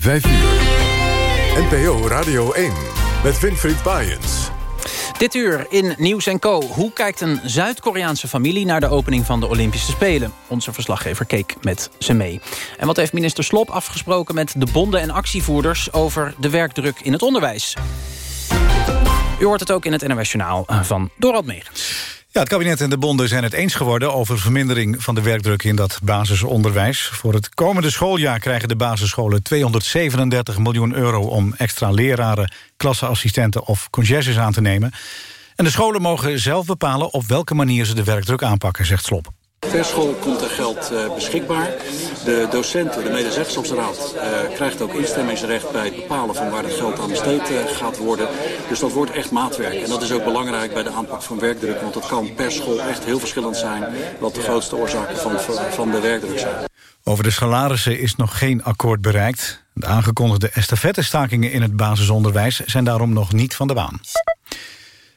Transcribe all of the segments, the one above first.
5 uur. NPO Radio 1 met Winfried Baaiens. Dit uur in Nieuws Co. Hoe kijkt een Zuid-Koreaanse familie naar de opening van de Olympische Spelen? Onze verslaggever keek met ze mee. En wat heeft minister Slop afgesproken met de bonden en actievoerders... over de werkdruk in het onderwijs? U hoort het ook in het NOS Journaal van Dorald Megens. Ja, het kabinet en de bonden zijn het eens geworden... over vermindering van de werkdruk in dat basisonderwijs. Voor het komende schooljaar krijgen de basisscholen 237 miljoen euro... om extra leraren, klasseassistenten of conciërges aan te nemen. En de scholen mogen zelf bepalen op welke manier ze de werkdruk aanpakken, zegt Slop. Per school komt er geld uh, beschikbaar. De docenten, de medezeggenschapsraad, uh, krijgt ook instemmingsrecht bij het bepalen van waar het geld aan besteed uh, gaat worden. Dus dat wordt echt maatwerk. En dat is ook belangrijk bij de aanpak van werkdruk, want het kan per school echt heel verschillend zijn wat de grootste oorzaken van, van de werkdruk zijn. Over de salarissen is nog geen akkoord bereikt. De aangekondigde estafettestakingen in het basisonderwijs zijn daarom nog niet van de baan.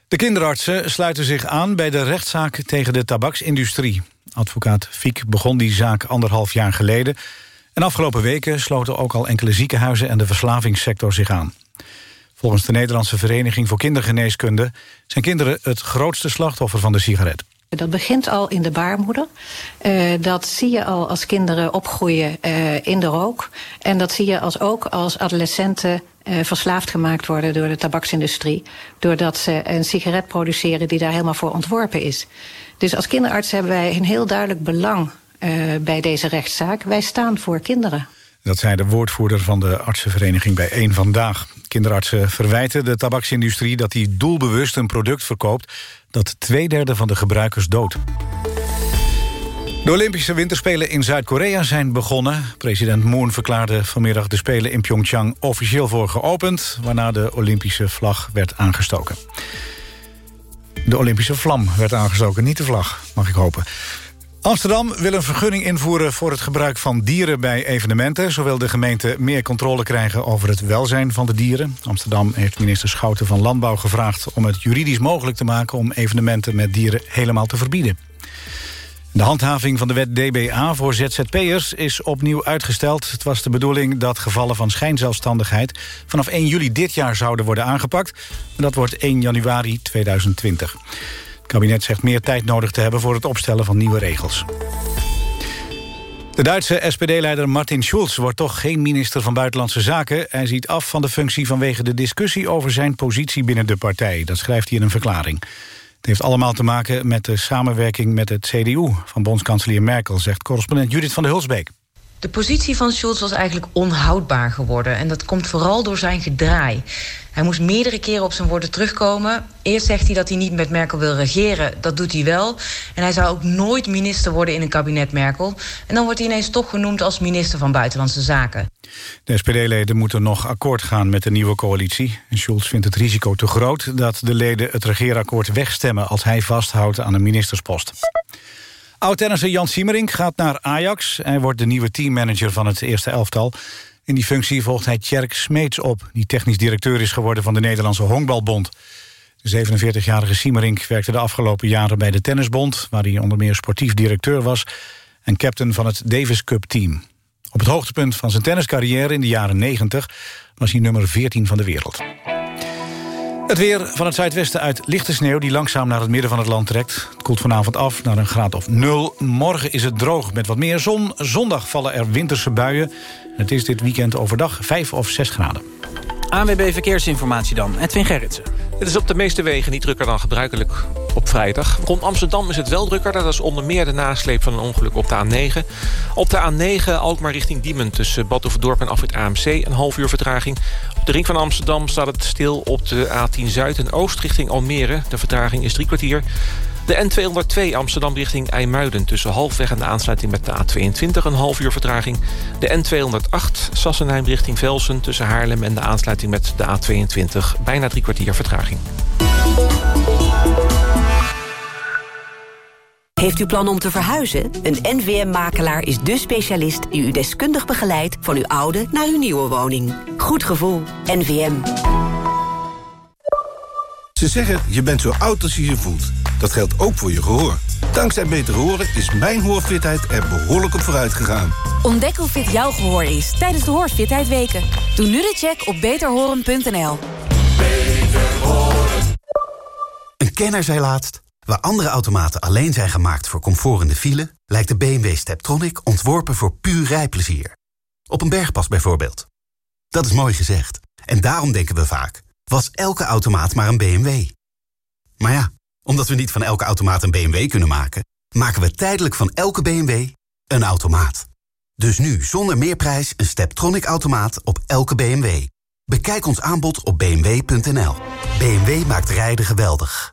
De kinderartsen sluiten zich aan bij de rechtszaak tegen de tabaksindustrie. Advocaat Fiek begon die zaak anderhalf jaar geleden. En afgelopen weken sloten ook al enkele ziekenhuizen... en de verslavingssector zich aan. Volgens de Nederlandse Vereniging voor Kindergeneeskunde... zijn kinderen het grootste slachtoffer van de sigaret. Dat begint al in de baarmoeder. Uh, dat zie je al als kinderen opgroeien uh, in de rook. En dat zie je als ook als adolescenten uh, verslaafd gemaakt worden door de tabaksindustrie. Doordat ze een sigaret produceren die daar helemaal voor ontworpen is. Dus als kinderarts hebben wij een heel duidelijk belang uh, bij deze rechtszaak. Wij staan voor kinderen. Dat zei de woordvoerder van de artsenvereniging bij één Vandaag. Kinderartsen verwijten de tabaksindustrie dat die doelbewust een product verkoopt... dat twee derde van de gebruikers doodt. De Olympische Winterspelen in Zuid-Korea zijn begonnen. President Moon verklaarde vanmiddag de Spelen in Pyeongchang officieel voor geopend... waarna de Olympische vlag werd aangestoken. De Olympische vlam werd aangestoken, niet de vlag, mag ik hopen. Amsterdam wil een vergunning invoeren voor het gebruik van dieren bij evenementen. Zo wil de gemeente meer controle krijgen over het welzijn van de dieren. Amsterdam heeft minister Schouten van Landbouw gevraagd om het juridisch mogelijk te maken... om evenementen met dieren helemaal te verbieden. De handhaving van de wet DBA voor ZZP'ers is opnieuw uitgesteld. Het was de bedoeling dat gevallen van schijnzelfstandigheid... vanaf 1 juli dit jaar zouden worden aangepakt. Dat wordt 1 januari 2020. Het kabinet zegt meer tijd nodig te hebben voor het opstellen van nieuwe regels. De Duitse SPD-leider Martin Schulz wordt toch geen minister van Buitenlandse Zaken. Hij ziet af van de functie vanwege de discussie over zijn positie binnen de partij. Dat schrijft hij in een verklaring. Het heeft allemaal te maken met de samenwerking met het CDU van bondskanselier Merkel, zegt correspondent Judith van der Hulsbeek. De positie van Schulz was eigenlijk onhoudbaar geworden. En dat komt vooral door zijn gedraai. Hij moest meerdere keren op zijn woorden terugkomen. Eerst zegt hij dat hij niet met Merkel wil regeren. Dat doet hij wel. En hij zou ook nooit minister worden in een kabinet Merkel. En dan wordt hij ineens toch genoemd als minister van Buitenlandse Zaken. De SPD-leden moeten nog akkoord gaan met de nieuwe coalitie. En Schulz vindt het risico te groot dat de leden het regeerakkoord wegstemmen... als hij vasthoudt aan een ministerspost. Oud-tennisser Jan Siemering gaat naar Ajax. Hij wordt de nieuwe teammanager van het eerste elftal. In die functie volgt hij Tjerk Smeets op... die technisch directeur is geworden van de Nederlandse Honkbalbond. De 47-jarige Siemering werkte de afgelopen jaren bij de Tennisbond... waar hij onder meer sportief directeur was... en captain van het Davis Cup team. Op het hoogtepunt van zijn tenniscarrière in de jaren 90... was hij nummer 14 van de wereld. Het weer van het zuidwesten uit lichte sneeuw die langzaam naar het midden van het land trekt. Het koelt vanavond af naar een graad of nul. Morgen is het droog met wat meer zon. Zondag vallen er winterse buien. Het is dit weekend overdag 5 of 6 graden. ANWB Verkeersinformatie dan, Edwin Gerritsen. Het is op de meeste wegen niet drukker dan gebruikelijk op vrijdag. Rond Amsterdam is het wel drukker. Dat is onder meer de nasleep van een ongeluk op de A9. Op de A9 Alkmaar richting Diemen tussen Badhoevedorp en Afrit AMC. Een half uur vertraging. Op de ring van Amsterdam staat het stil op de A10 Zuid en Oost richting Almere. De vertraging is drie kwartier. De N202 Amsterdam richting IJmuiden... tussen halfweg en de aansluiting met de A22 een half uur vertraging. De N208 Sassenheim richting Velsen... tussen Haarlem en de aansluiting met de A22... bijna drie kwartier vertraging. Heeft u plan om te verhuizen? Een NVM-makelaar is de specialist die u deskundig begeleidt... van uw oude naar uw nieuwe woning. Goed gevoel. NVM. Ze zeggen, je bent zo oud als je je voelt. Dat geldt ook voor je gehoor. Dankzij Beter Horen is mijn hoorfitheid er behoorlijk op vooruit gegaan. Ontdek hoe fit jouw gehoor is tijdens de Hoorfitheid Weken. Doe nu de check op beterhoren.nl. Een kenner zei laatst... waar andere automaten alleen zijn gemaakt voor comfort in de file... lijkt de BMW Steptronic ontworpen voor puur rijplezier. Op een bergpas bijvoorbeeld. Dat is mooi gezegd. En daarom denken we vaak... was elke automaat maar een BMW? Maar ja, omdat we niet van elke automaat een BMW kunnen maken... maken we tijdelijk van elke BMW een automaat. Dus nu zonder meerprijs een Steptronic-automaat op elke BMW. Bekijk ons aanbod op bmw.nl. BMW maakt rijden geweldig.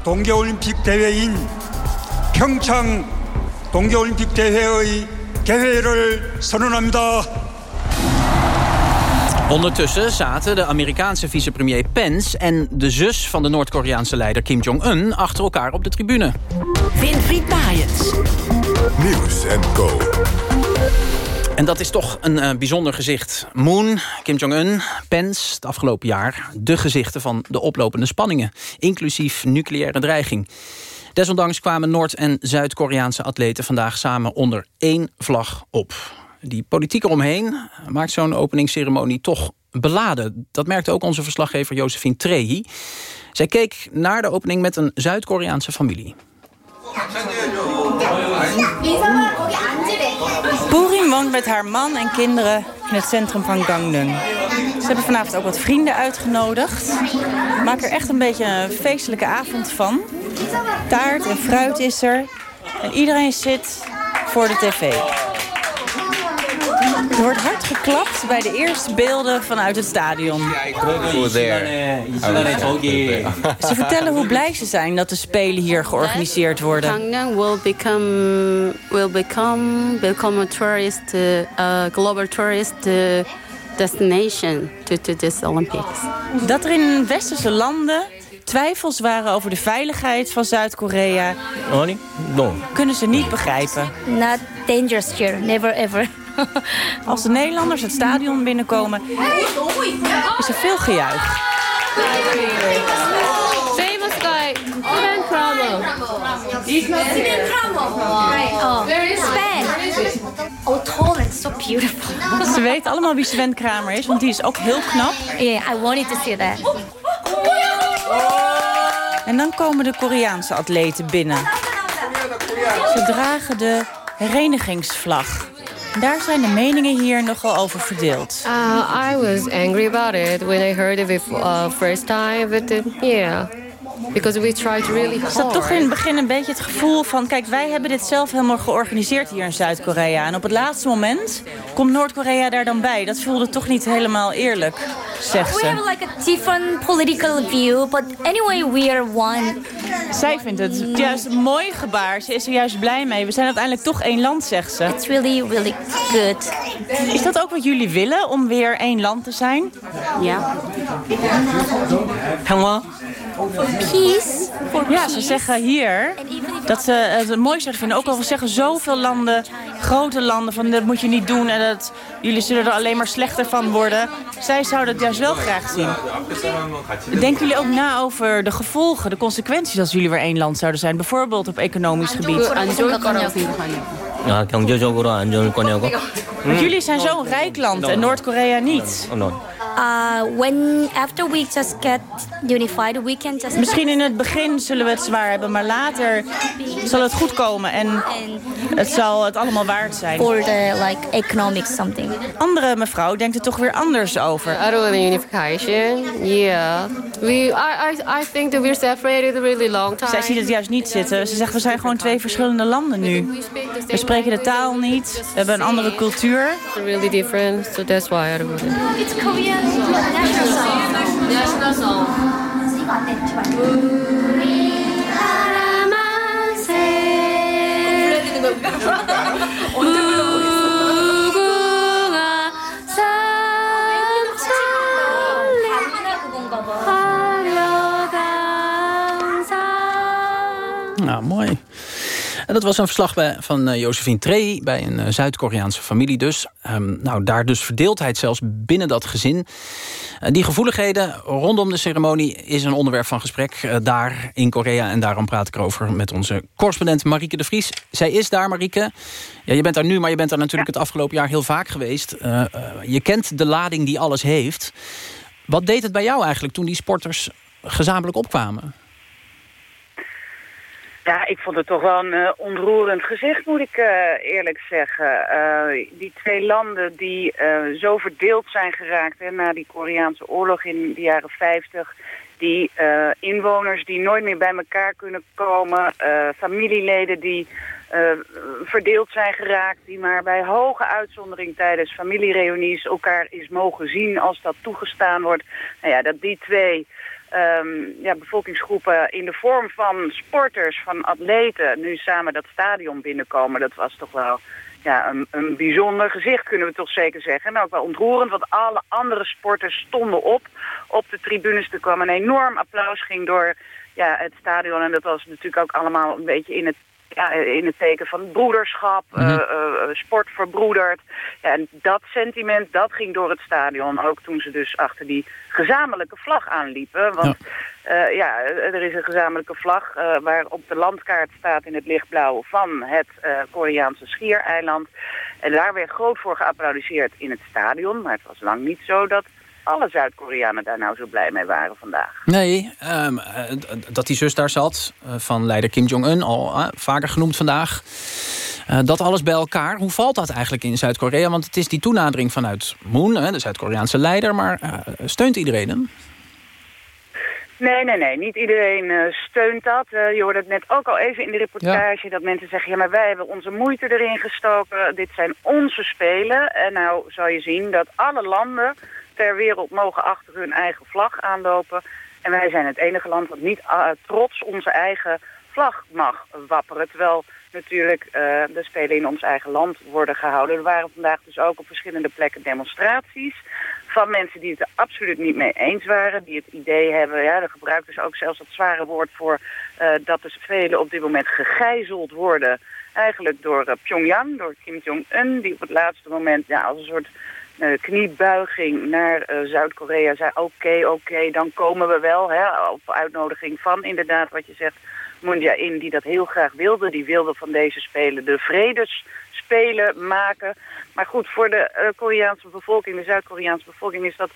제23회 동계올림픽 대회인 평창 동계올림픽 대회의 개회를 선언합니다. Ondertussen zaten de Amerikaanse vicepremier Pence... en de zus van de Noord-Koreaanse leider Kim Jong-un... achter elkaar op de tribune. Winfried Maaiens. Nieuws en Co. En dat is toch een uh, bijzonder gezicht. Moon, Kim Jong-un, Pence, het afgelopen jaar... de gezichten van de oplopende spanningen. Inclusief nucleaire dreiging. Desondanks kwamen Noord- en Zuid-Koreaanse atleten... vandaag samen onder één vlag op. Die politiek eromheen maakt zo'n openingsceremonie toch beladen. Dat merkte ook onze verslaggever Josephine Trehi. Zij keek naar de opening met een Zuid-Koreaanse familie. Boerin woont met haar man en kinderen in het centrum van Gangneung. Ze hebben vanavond ook wat vrienden uitgenodigd. Maak er echt een beetje een feestelijke avond van. Taart en fruit is er. En iedereen zit voor de tv. Er wordt hard geklapt bij de eerste beelden vanuit het stadion. Ze vertellen hoe blij ze zijn dat de Spelen hier georganiseerd worden. Gangneung will become will become become a tourist, uh, global tourist uh, destination to, to this Olympics. Dat er in westerse landen twijfels waren over de veiligheid van Zuid-Korea... kunnen ze niet begrijpen. Not dangerous here, never ever. Als de Nederlanders het stadion binnenkomen, is er veel gejuich. Famous guy, Sven Kramo. Sven Kramo. Oh, Sven. Oh, tall and so beautiful. Ze weten allemaal wie Sven Kramer is, want die is ook heel knap. Yeah, I wanted to see that. En dan komen de Koreaanse atleten binnen. Ze dragen de herenigingsvlag. Daar zijn de meningen hier nogal over verdeeld. Uh, I was angry about it when I heard it for uh, first time, but uh, yeah. Because we tried really hard. Er zat toch in het begin een beetje het gevoel van... kijk, wij hebben dit zelf helemaal georganiseerd hier in Zuid-Korea. En op het laatste moment komt Noord-Korea daar dan bij. Dat voelde toch niet helemaal eerlijk, zegt We ze. have like a different political view, but anyway, we are one. Zij vindt het juist een mooi gebaar. Ze is er juist blij mee. We zijn uiteindelijk toch één land, zegt ze. It's really, really good. Is dat ook wat jullie willen, om weer één land te zijn? Ja Peace. For Ja, peace. ze zeggen hier dat ze het het mooi zouden vinden. Ook al zeggen zoveel landen, grote landen, van dat moet je niet doen... en dat jullie zullen er alleen maar slechter van worden. Zij zouden het juist wel graag zien. Denken jullie ook na over de gevolgen, de consequenties... als jullie weer één land zouden zijn? Bijvoorbeeld op economisch gebied. 안 좋을 거라고 생각하냐고. 아, 경제적으로 안 좋을 거냐고? Want jullie zijn zo'n rijk land en Noord-Korea niet. Uh, when after we just get unified, we can just. Misschien in het begin zullen we het zwaar hebben, maar later zal het goed komen en het zal het allemaal waard zijn. For the like economics something. Andere mevrouw denkt er toch weer anders over. About the unification, yeah. We, I, I, I think that we're separated a really long time. Zij ziet het juist niet zitten. Ze zegt we zijn gewoon twee verschillende landen nu. We spreken de taal niet. We hebben een andere cultuur. Really different, so that's why I don't It's Korean 안 돼. 제발. 우리 아, 뭐, En dat was een verslag bij, van uh, Josephine Trey bij een uh, Zuid-Koreaanse familie dus. Um, nou, daar dus verdeeldheid zelfs binnen dat gezin. Uh, die gevoeligheden rondom de ceremonie is een onderwerp van gesprek daar in Korea. En daarom praat ik erover met onze correspondent Marieke de Vries. Zij is daar, Marieke. Ja, je bent daar nu, maar je bent daar natuurlijk ja. het afgelopen jaar heel vaak geweest. je kent de lading die alles heeft. Wat deed het bij jou eigenlijk toen die sporters gezamenlijk opkwamen? Ja, ik vond het toch wel een uh, onroerend gezicht, moet ik uh, eerlijk zeggen. Uh, die twee landen die zo verdeeld zijn geraakt hè, na die Koreaanse oorlog in de jaren 50. Die inwoners die nooit meer bij elkaar kunnen komen. familieleden die verdeeld zijn geraakt. Die maar bij hoge uitzondering tijdens familiereunies elkaar is mogen zien als dat toegestaan wordt. Nou ja, dat die twee... Um, ja, bevolkingsgroepen in de vorm van sporters, van atleten... nu samen dat stadion binnenkomen, dat was toch wel ja, een, een bijzonder gezicht, kunnen we toch zeker zeggen. En ook wel ontroerend, want alle andere sporters stonden op op de tribunes. Er kwam een enorm applaus, ging door ja, het stadion. En dat was natuurlijk ook allemaal een beetje in het ja, in het teken van broederschap, mm -hmm. sport verbroederd. En dat sentiment, dat ging door het stadion. Ook toen ze dus achter die gezamenlijke vlag aanliepen. Want ja, ja er is een gezamenlijke vlag waar op de landkaart staat in het lichtblauw van het Koreaanse schiereiland. En daar werd groot voor geapplaudiseerd in het stadion. Maar het was lang niet zo dat alle Zuid-Koreanen daar nou zo blij mee waren vandaag. Nee, um, dat die zus daar zat, uh, van leider Kim Jong-un, al uh, vaker genoemd vandaag. Uh, dat alles bij elkaar, hoe valt dat eigenlijk in Zuid-Korea? Want het is die toenadering vanuit Moon, de Zuid-Koreaanse leider, maar steunt iedereen hem? Nee, nee, nee. Niet iedereen uh, steunt dat. Uh, je hoorde het net ook al even in de reportage... Ja. dat mensen zeggen, ja, maar wij hebben onze moeite erin gestoken. Dit zijn onze spelen. En nou zal je zien dat alle landen ter wereld mogen achter hun eigen vlag aanlopen. En wij zijn het enige land dat niet uh, trots onze eigen vlag mag wapperen. Terwijl natuurlijk uh, de Spelen in ons eigen land worden gehouden. Er waren vandaag dus ook op verschillende plekken demonstraties van mensen die het er absoluut niet mee eens waren. Die het idee hebben, ja, er gebruikt dus ook zelfs dat zware woord voor... Uh, dat de Spelen op dit moment gegijzeld worden. Eigenlijk door Pyongyang, door Kim Jong-un, die op het laatste moment ja, als een soort kniebuiging naar uh, Zuid-Korea zei... oké, oké, dan komen we wel. Hè, op uitnodiging van inderdaad wat je zegt... Moon Jae-in, die dat heel graag wilde. Die wilde van deze spelen de vredesspelen maken. Maar goed, voor de uh, Koreaanse bevolking, de Zuid-Koreaanse bevolking... is dat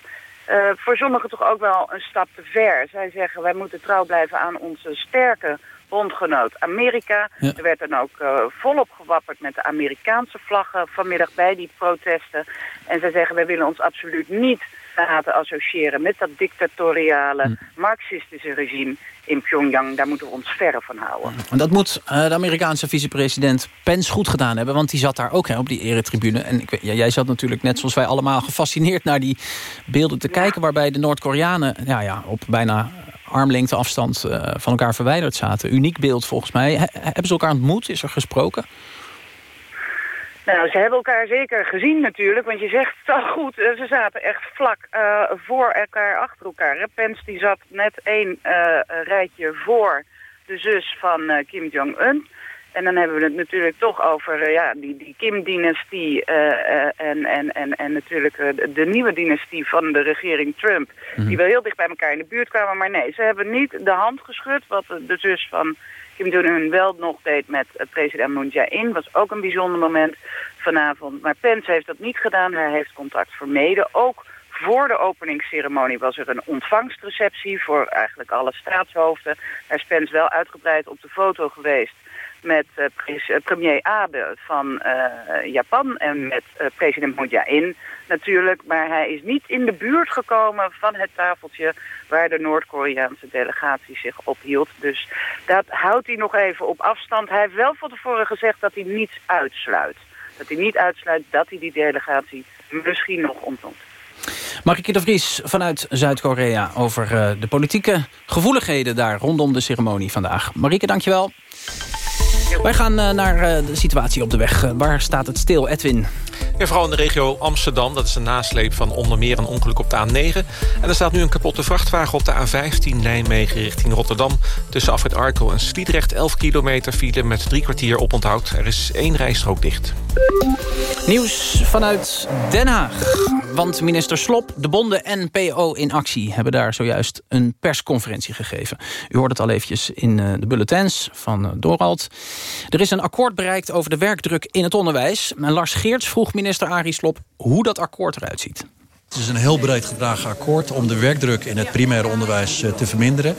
voor sommigen toch ook wel een stap te ver. Zij zeggen, wij moeten trouw blijven aan onze sterke bondgenoot Amerika. Ja. Er werd dan ook uh, volop gewapperd met de Amerikaanse vlaggen vanmiddag bij die protesten. En zij zeggen, wij willen ons absoluut niet laten associëren met dat dictatoriale, hm. marxistische regime in Pyongyang. Daar moeten we ons verre van houden. En dat moet uh, de Amerikaanse vicepresident Pence goed gedaan hebben... want die zat daar ook hè, op die eretribune. En ik, ja, jij zat natuurlijk net zoals wij allemaal gefascineerd... naar die beelden te ja. kijken waarbij de Noord-Koreanen... Ja, ja, op bijna armlengte afstand uh, van elkaar verwijderd zaten. Uniek beeld volgens mij. He hebben ze elkaar ontmoet? Is er gesproken? Nou, ze hebben elkaar zeker gezien natuurlijk, want je zegt het al goed, ze zaten echt vlak uh, voor elkaar, achter elkaar. Pence die zat net één rijtje voor de zus van Kim Jong-un. En dan hebben we het natuurlijk toch over ja, die, die Kim-dynastie en, en, en, en natuurlijk de, nieuwe dynastie van de regering Trump. Die wel heel dicht bij elkaar in de buurt kwamen, maar nee, ze hebben niet de hand geschud, wat de zus van Kim Jong-un wel nog deed met president Moon Jae-in. was ook een bijzonder moment vanavond. Maar Pence heeft dat niet gedaan. Hij heeft contact vermeden. Ook Voor de openingsceremonie was er een ontvangstreceptie voor eigenlijk alle staatshoofden. Hij is Pence wel uitgebreid op de foto geweest met uh, premier Abe van uh, Japan en met president Moon Jae-in natuurlijk. Maar hij is niet in de buurt gekomen van het tafeltje waar de Noord-Koreaanse delegatie zich ophield. Dus dat houdt hij nog even op afstand. Hij heeft wel van tevoren gezegd dat hij niets uitsluit. Dat hij niet uitsluit dat hij die delegatie misschien nog ontmoet. Marike de Vries vanuit Zuid-Korea over de politieke gevoeligheden daar rondom de ceremonie vandaag. Marike, dankjewel. Wij gaan uh, naar uh, de situatie op de weg. Uh, waar staat het stil, Edwin? Ja, vooral in de regio Amsterdam. Dat is een nasleep van onder meer een ongeluk op de A9. En er staat nu een kapotte vrachtwagen op de A15 Nijmegen richting Rotterdam. Tussen Afrit Arkel en Sliedrecht 11 kilometer file met drie kwartier oponthoud. Er is één rijstrook dicht. Nieuws vanuit Den Haag. Want minister Slop, de bonden en PO in actie... hebben daar zojuist een persconferentie gegeven. U hoort het al eventjes in de bulletins van Dorald. Er is een akkoord bereikt over de werkdruk in het onderwijs. En Lars Geerts vroeg minister Arie Slop hoe dat akkoord eruit ziet. Het is een heel breed gedragen akkoord om de werkdruk in het primaire onderwijs te verminderen.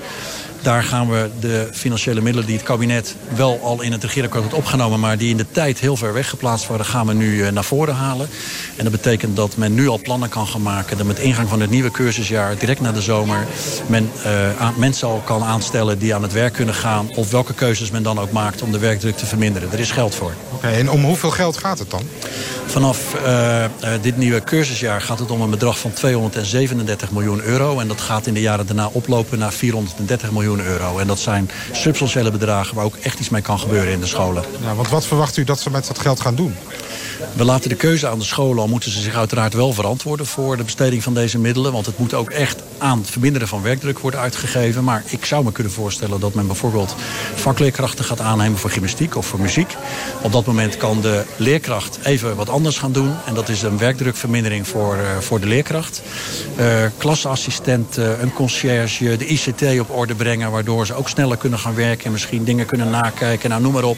Daar gaan we de financiële middelen die het kabinet wel al in het regeerakkoord heeft opgenomen... maar die in de tijd heel ver weggeplaatst worden, gaan we nu naar voren halen. En dat betekent dat men nu al plannen kan gaan maken... dat met ingang van het nieuwe cursusjaar, direct na de zomer... men uh, mensen al kan aanstellen die aan het werk kunnen gaan... of welke keuzes men dan ook maakt om de werkdruk te verminderen. Er is geld voor. Oké, okay, en om hoeveel geld gaat het dan? Vanaf uh, uh, dit nieuwe cursusjaar gaat het om een bedrag van 237 miljoen euro. En dat gaat in de jaren daarna oplopen naar 430 miljoen euro. En dat zijn substantiële bedragen waar ook echt iets mee kan gebeuren in de scholen. Ja, want wat verwacht u dat ze met dat geld gaan doen? We laten de keuze aan de scholen, al moeten ze zich uiteraard wel verantwoorden voor de besteding van deze middelen. Want het moet ook echt aan het verminderen van werkdruk worden uitgegeven. Maar ik zou me kunnen voorstellen dat men bijvoorbeeld vakleerkrachten gaat aannemen voor gymnastiek of voor muziek. Op dat moment kan de leerkracht even wat anders gaan doen. En dat is een werkdrukvermindering voor, uh, voor de leerkracht. Uh, klasassistenten, een conciërge, de ICT op orde brengen. Waardoor ze ook sneller kunnen gaan werken en misschien dingen kunnen nakijken. Nou, noem maar op.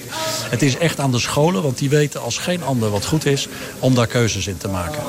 Het is echt aan de scholen, want die weten als geen ander wat goed is om daar keuzes in te maken.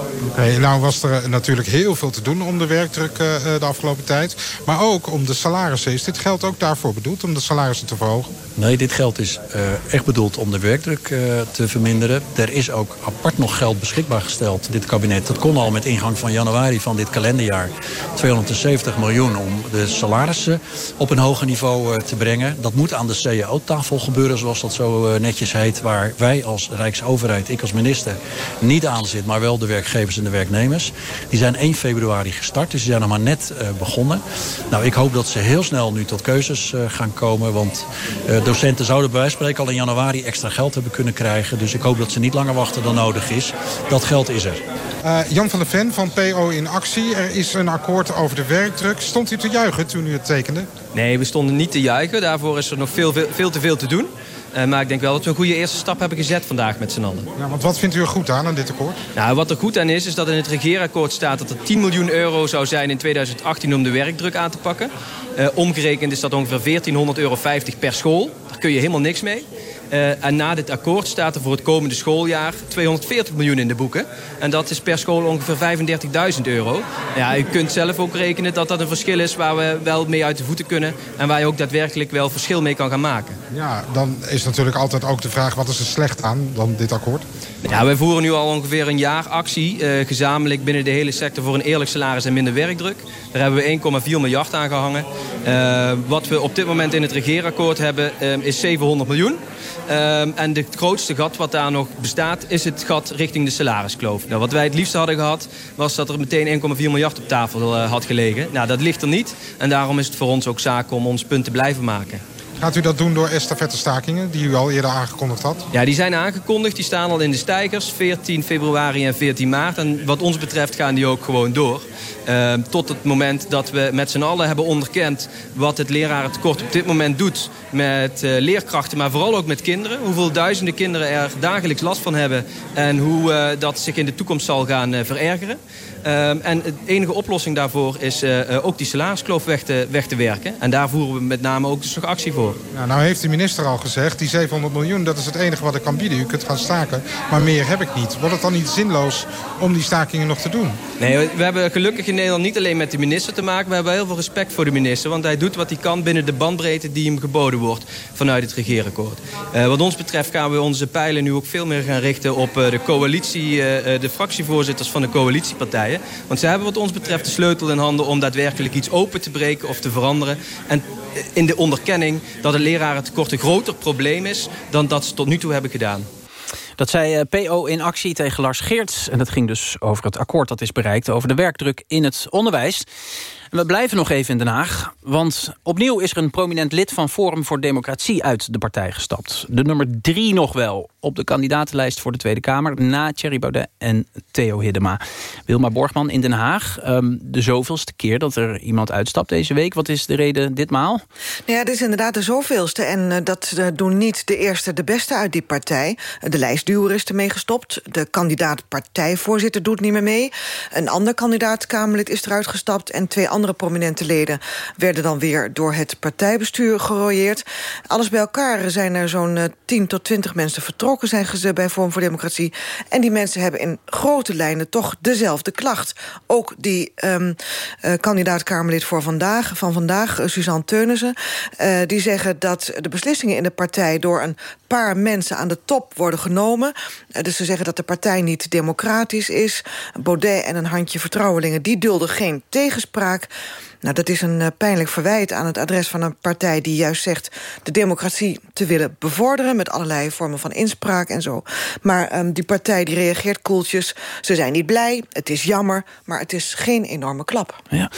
Nou was er natuurlijk heel veel te doen om de werkdruk de afgelopen tijd. Maar ook om de salarissen. Is dit geld ook daarvoor bedoeld, om de salarissen te verhogen? Nee, dit geld is uh, echt bedoeld om de werkdruk uh, te verminderen. Er is ook apart nog geld beschikbaar gesteld, dit kabinet. Dat kon al met ingang van januari van dit kalenderjaar. 270 miljoen om de salarissen op een hoger niveau te brengen. Dat moet aan de CAO-tafel gebeuren, zoals dat zo netjes heet. Waar wij als Rijksoverheid, ik als minister, niet aan zit, maar wel de werkgevers en de werknemers. Die zijn 1 februari gestart, dus die zijn nog maar net begonnen. Nou, ik hoop dat ze heel snel nu tot keuzes gaan komen. Want docenten zouden bij wijze van spreken al in januari extra geld hebben kunnen krijgen. Dus ik hoop dat ze niet langer wachten dan nodig is. Dat geld is er. Jan van der Ven van PO in actie. Er is een akkoord over de werkdruk. Stond u te juichen toen u het tekende? Nee, we stonden niet te juichen. Daarvoor is er nog veel, veel, veel te veel te doen. Uh, maar ik denk wel dat we een goede eerste stap hebben gezet vandaag met z'n allen. Ja, want wat vindt u er goed aan, aan dit akkoord? Nou, wat er goed aan is, is dat in het regeerakkoord staat... dat er 10 miljoen euro zou zijn in 2018 om de werkdruk aan te pakken. Uh, omgerekend is dat ongeveer 1400,50 euro per school. Daar kun je helemaal niks mee. Uh, en na dit akkoord staat er voor het komende schooljaar 240 miljoen in de boeken. En dat is per school ongeveer 35.000 euro. Ja, u kunt zelf ook rekenen dat dat een verschil is waar we wel mee uit de voeten kunnen. En waar je ook daadwerkelijk wel verschil mee kan gaan maken. Ja, dan is natuurlijk altijd ook de vraag wat is er slecht aan dan dit akkoord? Ja, wij voeren nu al ongeveer een jaar actie. Uh, gezamenlijk binnen de hele sector voor een eerlijk salaris en minder werkdruk. Daar hebben we 1,4 miljard aan gehangen. Uh, wat we op dit moment in het regeerakkoord hebben is 700 miljoen. En het grootste gat wat daar nog bestaat is het gat richting de salariskloof. Nou, wat wij het liefst hadden gehad was dat er meteen 1,4 miljard op tafel had gelegen. Nou, dat ligt er niet. En daarom is het voor ons ook zaak om ons punt te blijven maken. Gaat u dat doen door estafette-stakingen die u al eerder aangekondigd had? Ja, die zijn aangekondigd. Die staan al in de stijgers. 14 februari en 14 maart. En wat ons betreft gaan die ook gewoon door. Uh, tot het moment dat we met z'n allen hebben onderkend... wat het lerarentekort op dit moment doet met uh, leerkrachten... maar vooral ook met kinderen. Hoeveel duizenden kinderen er dagelijks last van hebben... en hoe uh, dat zich in de toekomst zal gaan verergeren. Ehm, en de enige oplossing daarvoor is ook die salariskloof weg te, weg te werken. En daar voeren we met name ook dus nog actie voor. Nou, nou heeft de minister al gezegd, die 700 miljoen, dat is het enige wat ik kan bieden. U kunt gaan staken, maar meer heb ik niet. Wordt het dan niet zinloos om die stakingen nog te doen? Nee, we hebben gelukkig in Nederland niet alleen met de minister te maken. We hebben heel veel respect voor de minister. Want hij doet wat hij kan binnen de bandbreedte die hem geboden wordt vanuit het regeerakkoord. Uh, wat ons betreft gaan we onze pijlen nu ook veel meer gaan richten op uh, de coalitie, de fractievoorzitters van de coalitiepartijen. Want zij hebben wat ons betreft de sleutel in handen om daadwerkelijk iets open te breken of te veranderen. En in de onderkenning dat het lerarentekort een groter probleem is dan dat ze tot nu toe hebben gedaan. Dat zei eh, PO in actie tegen Lars Geerts. En dat ging dus over het akkoord dat is bereikt... over de werkdruk in het onderwijs we blijven nog even in Den Haag. Want opnieuw is er een prominent lid van Forum voor Democratie uit de partij gestapt. De nummer drie nog wel op de kandidatenlijst voor de Tweede Kamer... na Thierry Baudet en Theo Hiddema. Wilma Borgman in Den Haag. Um, de zoveelste keer dat er iemand uitstapt deze week. Wat is de reden ditmaal? Ja, het is inderdaad de zoveelste. En uh, dat uh, doen niet de eerste de beste uit die partij. De lijstduwer is ermee gestopt. De kandidaat partijvoorzitter doet niet meer mee. Een ander kandidaat Kamerlid is eruit gestapt. En twee andere andere prominente leden... werden dan weer door het partijbestuur gerooieerd. Alles bij elkaar zijn er zo'n 10 eh, tot 20 mensen vertrokken... zijn ze bij Vorm voor Democratie. En die mensen hebben in grote lijnen toch dezelfde klacht. Ook die um, uh, kandidaat-Kamerlid voor vandaag, van vandaag, uh, Suzanne Teunissen... Uh, die zeggen dat de beslissingen in de partij... door een paar mensen aan de top worden genomen. dus ze zeggen dat de partij niet democratisch is. Baudet en een handje vertrouwelingen... die dulden geen tegenspraak. Nou, dat is een uh, pijnlijk verwijt aan het adres van een partij... die juist zegt de democratie te willen bevorderen... met allerlei vormen van inspraak en zo. Maar um, die partij die reageert koeltjes. Ze zijn niet blij, het is jammer, maar het is geen enorme klap. Ja.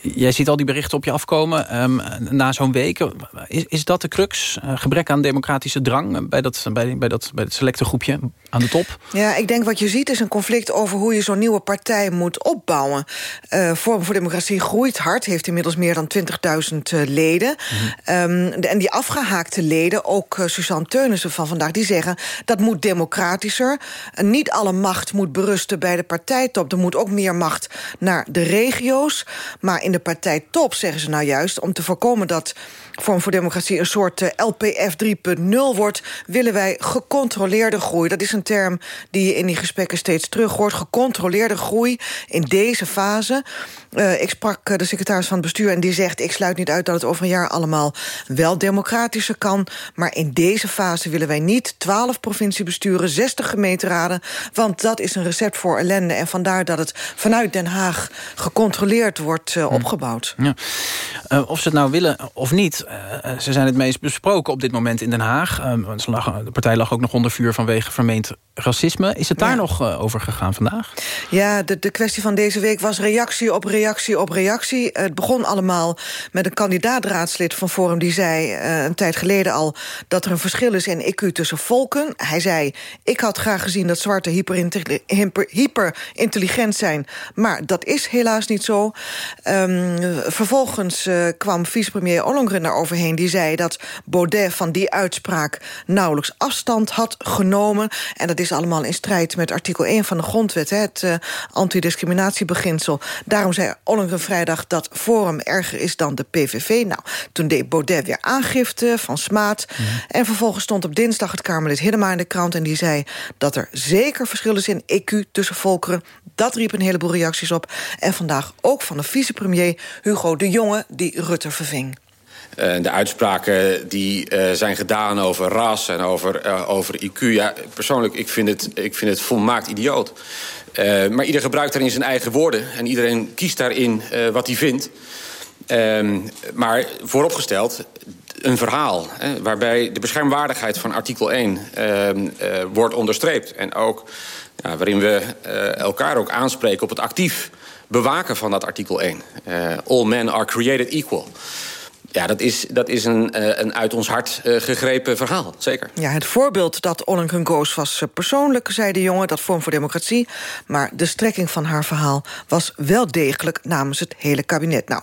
Jij ziet al die berichten op je afkomen um, na zo'n week. Is, is dat de crux? Uh, gebrek aan democratische drang bij dat, bij, bij dat, bij het selecte groepje aan de top? Ja, ik denk wat je ziet is een conflict over hoe je zo'n nieuwe partij moet opbouwen. Uh, Vorm voor Democratie groeit hard heeft inmiddels meer dan 20.000 uh, eh, leden. Mm -hmm. um, de, en die afgehaakte leden, ook uh, Suzanne Teunissen van vandaag... die zeggen dat moet democratischer. Niet alle macht moet berusten bij de partijtop. Er moet ook meer macht naar de regio's. Maar in de partijtop zeggen ze nou juist... om te voorkomen dat Vorm voor Democratie een soort uh, LPF 3.0 wordt... willen wij gecontroleerde groei. Dat is een term die je in die gesprekken steeds terug hoort. Gecontroleerde groei in deze fase. Uh, ik sprak uh, de secretaris van het bestuur en die zegt... ik sluit niet uit dat het over een jaar allemaal wel democratischer kan... maar in deze fase willen wij niet 12 provinciebesturen, 60 gemeenteraden... want dat is een recept voor ellende. En vandaar dat het vanuit Den Haag gecontroleerd wordt uh, opgebouwd. Ja. of ze het nou willen of niet... Ze zijn het meest besproken op dit moment in Den Haag. De partij lag ook nog onder vuur vanwege vermeend racisme. Is het daar ja. nog over gegaan vandaag? Ja, de, de kwestie van deze week was reactie op reactie op reactie. Het begon allemaal met een kandidaatraadslid van Forum... die zei een tijd geleden al dat er een verschil is in IQ tussen volken. Hij zei, ik had graag gezien dat zwarte hyperintelligent hyper, zijn... maar dat is helaas niet zo. Um, vervolgens kwam vicepremier Ollongren naar overheen. Die zei dat Baudet van die uitspraak nauwelijks afstand had genomen. En dat is allemaal in strijd met artikel 1 van de grondwet. Hè, het uh, antidiscriminatiebeginsel. Daarom zei Ollengren vrijdag dat Forum erger is dan de PVV. Nou, toen deed Baudet weer aangifte van smaad. Mm. En vervolgens stond op dinsdag het Kamerlid Hiddema in de krant... en die zei dat er zeker verschil is in EQ tussen volkeren. Dat riep een heleboel reacties op. En vandaag ook van de vicepremier Hugo de Jonge... die Rutte verving. Uh, de uitspraken die uh, zijn gedaan over ras en over, uh, over IQ... ja, persoonlijk, ik vind het, ik vind het volmaakt idioot. Maar ieder gebruikt daarin zijn eigen woorden... en iedereen kiest daarin wat hij vindt. Ehm, maar vooropgesteld, een verhaal... Hè, waarbij de beschermwaardigheid van artikel 1 ehm, wordt onderstreept... en ook ja, waarin we elkaar ook aanspreken op het actief bewaken van dat artikel 1. all men are created equal... Ja, dat is, dat is een, uh, een uit ons hart uh, gegrepen verhaal, zeker. Ja, het voorbeeld dat Olenken Goos was persoonlijk, zei de jongen... dat Vorm voor Democratie, maar de strekking van haar verhaal... was wel degelijk namens het hele kabinet. Nou,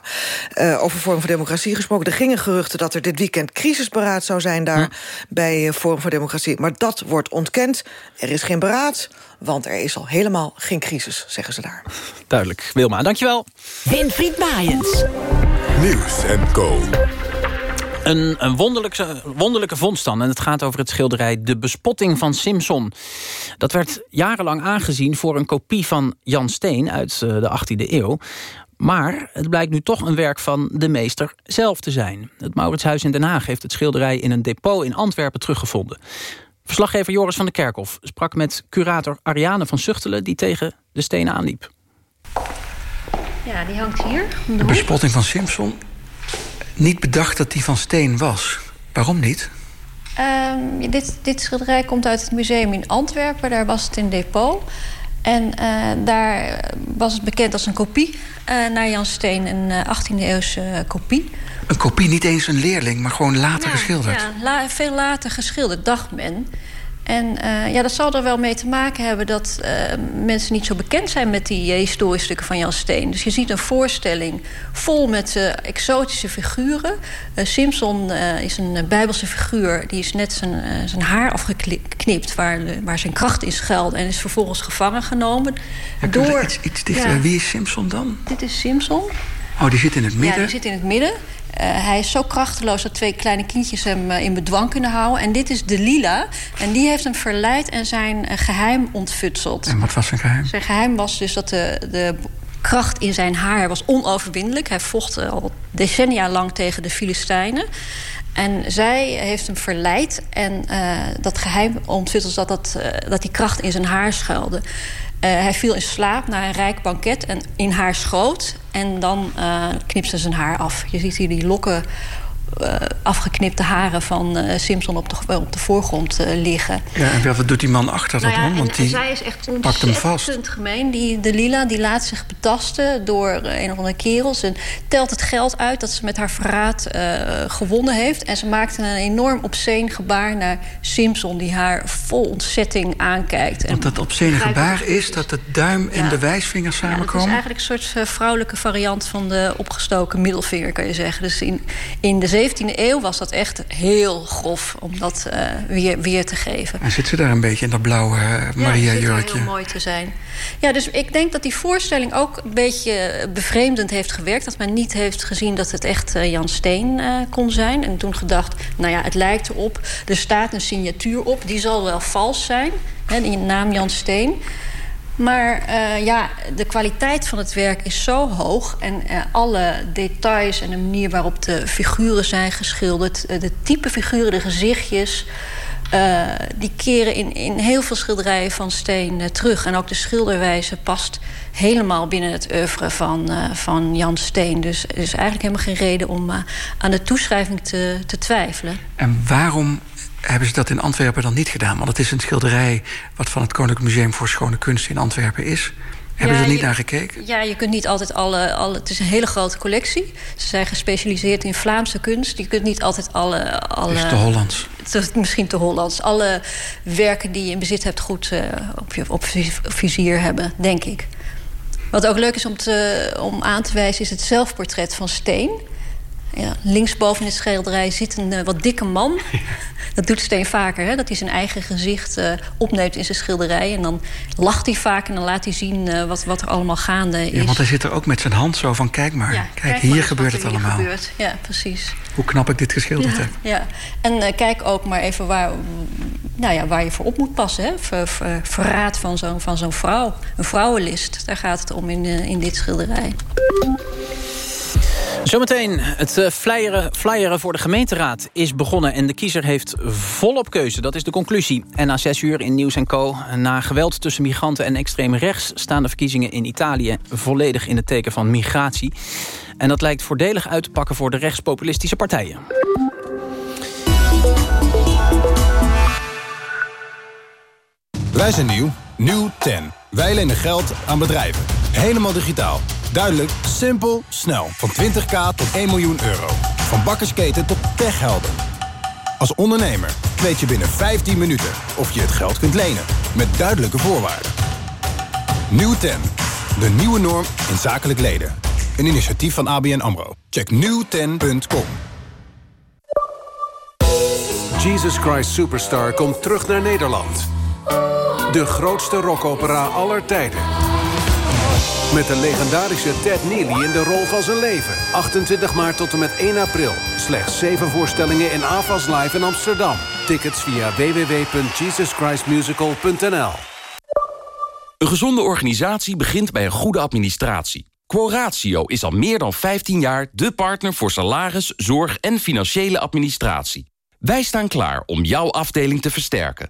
uh, over Vorm voor Democratie gesproken... er gingen geruchten dat er dit weekend crisisberaad zou zijn daar... Hm. bij Forum voor Democratie, maar dat wordt ontkend. Er is geen beraad, want er is al helemaal geen crisis, zeggen ze daar. Duidelijk. Wilma, dankjewel. Winfried Maaiens. Nieuws en Co. Een, een wonderlijke, wonderlijke vondst dan. En het gaat over het schilderij De Bespotting van Simpson. Dat werd jarenlang aangezien voor een kopie van Jan Steen uit eh, de 18e eeuw. Maar het blijkt nu toch een werk van de meester zelf te zijn. Het Mauritshuis in Den Haag heeft het schilderij in een depot in Antwerpen teruggevonden. Verslaggever Joris van der Kerkhof sprak met curator Ariane van Zuchtelen... die tegen de stenen aanliep. Ja, die hangt hier. De, de bespotting van Simpson. Niet bedacht dat die van steen was. Waarom niet? Um, dit, dit schilderij komt uit het museum in Antwerpen. Daar was het in depot. En uh, daar was het bekend als een kopie uh, naar Jan Steen. Een uh, 18e-eeuwse kopie. Een kopie, niet eens een leerling, maar gewoon later ja, geschilderd? Ja, la veel later geschilderd, dacht men. En uh, ja, dat zal er wel mee te maken hebben dat uh, mensen niet zo bekend zijn met die uh, historische stukken van Jan Steen. Dus je ziet een voorstelling vol met exotische figuren. Simpson is een bijbelse figuur, die is net zijn, zijn haar afgeknipt waar, waar zijn kracht in schuilde en is vervolgens gevangen genomen. Ja, door, iets, iets dichter. Ja. Wie is Simpson dan? Dit is Simpson. Oh, die zit in het midden? Ja, die zit in het midden. Uh, hij is zo krachteloos dat twee kleine kindjes hem uh, in bedwang kunnen houden. En dit is de Lila. En die heeft hem verleid en zijn uh, geheim ontfutseld. En wat was zijn geheim? Zijn geheim was dus dat de, de kracht in zijn haar was onoverwinnelijk. Hij vocht al decennia lang tegen de Filistijnen. En zij heeft hem verleid. En dat geheim ontfutseld dat, dat, dat die kracht in zijn haar schuilde. Uh, hij viel in slaap na een rijk banket en in haar schoot. En dan uh, knipt ze zijn haar af. Je ziet hier die lokken uh, afgeknipte haren van uh, Simpson op de, op de voorgrond uh, liggen. Ja, en wat doet die man achter dat nou ja, man? Want die zij is echt pakt hem vast. gemeen. Die, de Lila die laat zich betasten door een of andere kerels... en telt het geld uit dat ze met haar verraad gewonnen heeft. En ze maakt een enorm obscene gebaar naar Simpson... die haar vol ontzetting aankijkt. Want dat obscene gebaar is dat de duim en ja. de wijsvinger samenkomen? Ja, dat is eigenlijk een soort vrouwelijke variant van de opgestoken middelvinger, kan je zeggen. Dus in, in de 17e eeuw was dat echt heel grof om dat uh, weer, weer te geven. En zit ze daar een beetje in dat blauwe Maria-jurkje? Ja, heel mooi te zijn. Ja, dus ik denk dat die voorstelling ook een beetje bevreemdend heeft gewerkt. Dat men niet heeft gezien dat het echt uh, Jan Steen kon zijn. En toen gedacht, nou ja, het lijkt erop. Er staat een signatuur op, die zal wel vals zijn. Hè, die naam Jan Steen. Maar uh, ja, de kwaliteit van het werk is zo hoog. En uh, alle details en de manier waarop de figuren zijn geschilderd... Uh, de type figuren, de gezichtjes... die keren in, in heel veel schilderijen van Steen terug. En ook de schilderwijze past helemaal binnen het oeuvre van, van Jan Steen. Dus er is eigenlijk helemaal geen reden om aan de toeschrijving te, te twijfelen. En waarom hebben ze dat in Antwerpen dan niet gedaan? Want het is een schilderij wat van het Koninklijk Museum voor Schone Kunst in Antwerpen is. Hebben ja, ze er niet je, naar gekeken? Ja, je kunt niet altijd alle, alle... Het is een hele grote collectie. Ze zijn gespecialiseerd in Vlaamse kunst. Je kunt niet altijd alle... alle het is te Hollands. Te, misschien te Hollands. Alle werken die je in bezit hebt goed uh, op, je, op vizier hebben, denk ik. Wat ook leuk is om, te, om aan te wijzen... is het zelfportret van Steen. Ja, linksboven in het schilderij zit een uh, wat dikke man. Dat doet Steen vaker, hè? dat hij zijn eigen gezicht uh, opneemt in zijn schilderij. En dan lacht hij vaak en dan laat hij zien uh, wat, wat er allemaal gaande is. Ja, want hij zit er ook met zijn hand zo van, kijk maar. Ja, kijk, hier gebeurt het allemaal. Gebeurt. Ja, precies. Hoe knap ik dit geschilderd ja, heb. Ja, en kijk ook maar even waar, nou ja, waar je voor op moet passen. Hè? Ver, ver, verraad van zo'n zo'n vrouw. Een vrouwenlist, daar gaat het om in, in dit schilderij. Zometeen, het uh, flyeren, flyeren voor de gemeenteraad is begonnen... en de kiezer heeft volop keuze, dat is de conclusie. En na zes uur in Nieuws Co. Na geweld tussen migranten en extreem rechts... staan de verkiezingen in Italië volledig in het teken van migratie. En dat lijkt voordelig uit te pakken voor de rechtspopulistische partijen. Wij zijn nieuw, nieuw 10. Wij lenen geld aan bedrijven. Helemaal digitaal. Duidelijk, simpel, snel. Van 20k tot 1 miljoen euro. Van bakkersketen tot techhelden. Als ondernemer weet je binnen 15 minuten of je het geld kunt lenen. Met duidelijke voorwaarden. Nieuw 10. De nieuwe norm in zakelijk leden. Een initiatief van ABN AMRO. Check nieuwten.com. Jesus Christ Superstar komt terug naar Nederland. De grootste rockopera aller tijden. Met de legendarische Ted Neely in de rol van zijn leven. 28 maart tot en met 1 april. Slechts 7 voorstellingen in AFAS Live in Amsterdam. Tickets via www.jesuschristmusical.nl Een gezonde organisatie begint bij een goede administratie. Quoratio is al meer dan 15 jaar de partner voor salaris, zorg en financiële administratie. Wij staan klaar om jouw afdeling te versterken.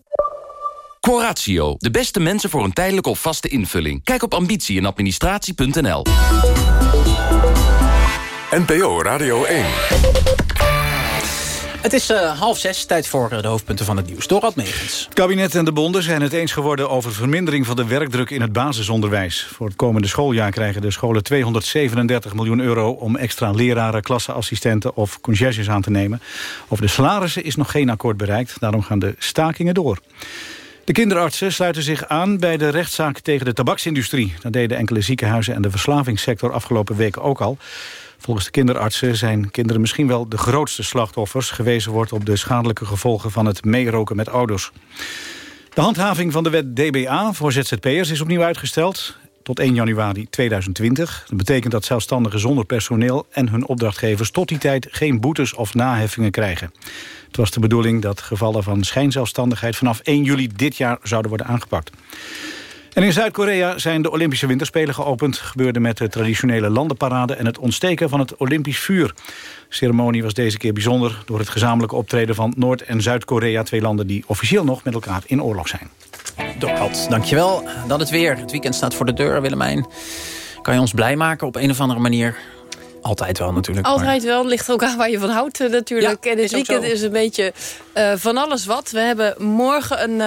Quoratio. De beste mensen voor een tijdelijke of vaste invulling. Kijk op ambitie en administratie.nl. NPO Radio 1. Het is uh, half zes, tijd voor uh, de hoofdpunten van het nieuws. Dorad Megens. Het kabinet en de bonden zijn het eens geworden... over vermindering van de werkdruk in het basisonderwijs. Voor het komende schooljaar krijgen de scholen 237 miljoen euro... om extra leraren, klasseassistenten of conciërges aan te nemen. Over de salarissen is nog geen akkoord bereikt. Daarom gaan de stakingen door. De kinderartsen sluiten zich aan bij de rechtszaak tegen de tabaksindustrie. Dat deden enkele ziekenhuizen en de verslavingssector afgelopen week ook al. Volgens de kinderartsen zijn kinderen misschien wel de grootste slachtoffers. Gewezen wordt op de schadelijke gevolgen van het meeroken met ouders. De handhaving van de wet DBA voor ZZP'ers is opnieuw uitgesteld tot 1 januari 2020. Dat betekent dat zelfstandigen zonder personeel en hun opdrachtgevers... tot die tijd geen boetes of naheffingen krijgen. Het was de bedoeling dat gevallen van schijnzelfstandigheid... vanaf 1 juli dit jaar zouden worden aangepakt. En in Zuid-Korea zijn de Olympische Winterspelen geopend. gebeurde met de traditionele landenparade en het ontsteken van het Olympisch vuur. De ceremonie was deze keer bijzonder door het gezamenlijke optreden van Noord- en Zuid-Korea. Twee landen die officieel nog met elkaar in oorlog zijn. Dorald, dankjewel. Dan het weer. Het weekend staat voor de deur, Willemijn. Kan je ons blij maken op een of andere manier? Altijd wel natuurlijk. Altijd wel. Ligt ook aan waar je van houdt uh, natuurlijk. Ja, en dit weekend is een beetje uh, van alles wat. We hebben morgen een... Uh,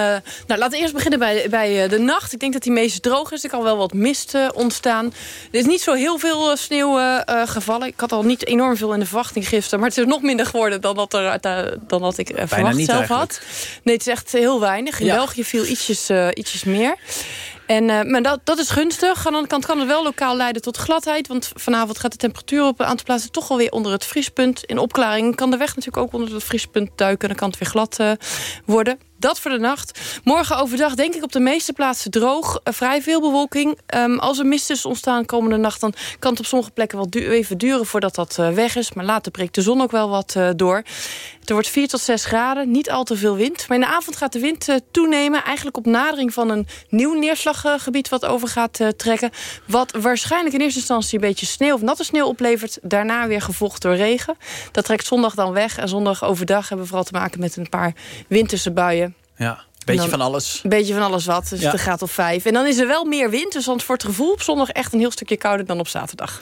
nou, laten we eerst beginnen bij, bij de nacht. Ik denk dat die meest droog is. Er kan wel wat mist ontstaan. Er is niet zo heel veel sneeuw gevallen. Ik had al niet enorm veel in de verwachting gisteren. Maar het is nog minder geworden dan dat, er, dan dat ik verwacht zelf eigenlijk. had. Nee, het is echt heel weinig. In Ja. België viel ietsjes, ietsjes meer. En, eh, maar dat, dat is gunstig. Aan de andere kant kan het wel lokaal leiden tot gladheid. Want vanavond gaat de temperatuur op een aantal plaatsen toch alweer onder het vriespunt. In opklaring kan de weg natuurlijk ook onder het vriespunt duiken. Dan kan het weer glad eh, worden. Dat voor de nacht. Morgen overdag denk ik op de meeste plaatsen droog. Eh, vrij veel bewolking. Ehm, als er mist is ontstaan komende nacht... dan kan het op sommige plekken wel even duren voordat dat weg is. Maar later breekt de zon ook wel wat door. Het wordt 4 tot 6 graden. Niet al te veel wind. Maar in de avond gaat de wind eh, toenemen. Eigenlijk op nadering van een nieuw neerslaggebied... wat over gaat eh, trekken. Wat waarschijnlijk in eerste instantie een beetje sneeuw of natte sneeuw oplevert. Daarna weer gevolgd door regen. Dat trekt zondag dan weg. En zondag overdag hebben we vooral te maken met een paar winterse buien. Ja, beetje Dan- van alles. Een beetje van alles wat, dus Ja. de graad of vijf. En dan is er wel meer wind, dus dan wordt het gevoel op zondag echt een heel stukje kouder dan op zaterdag.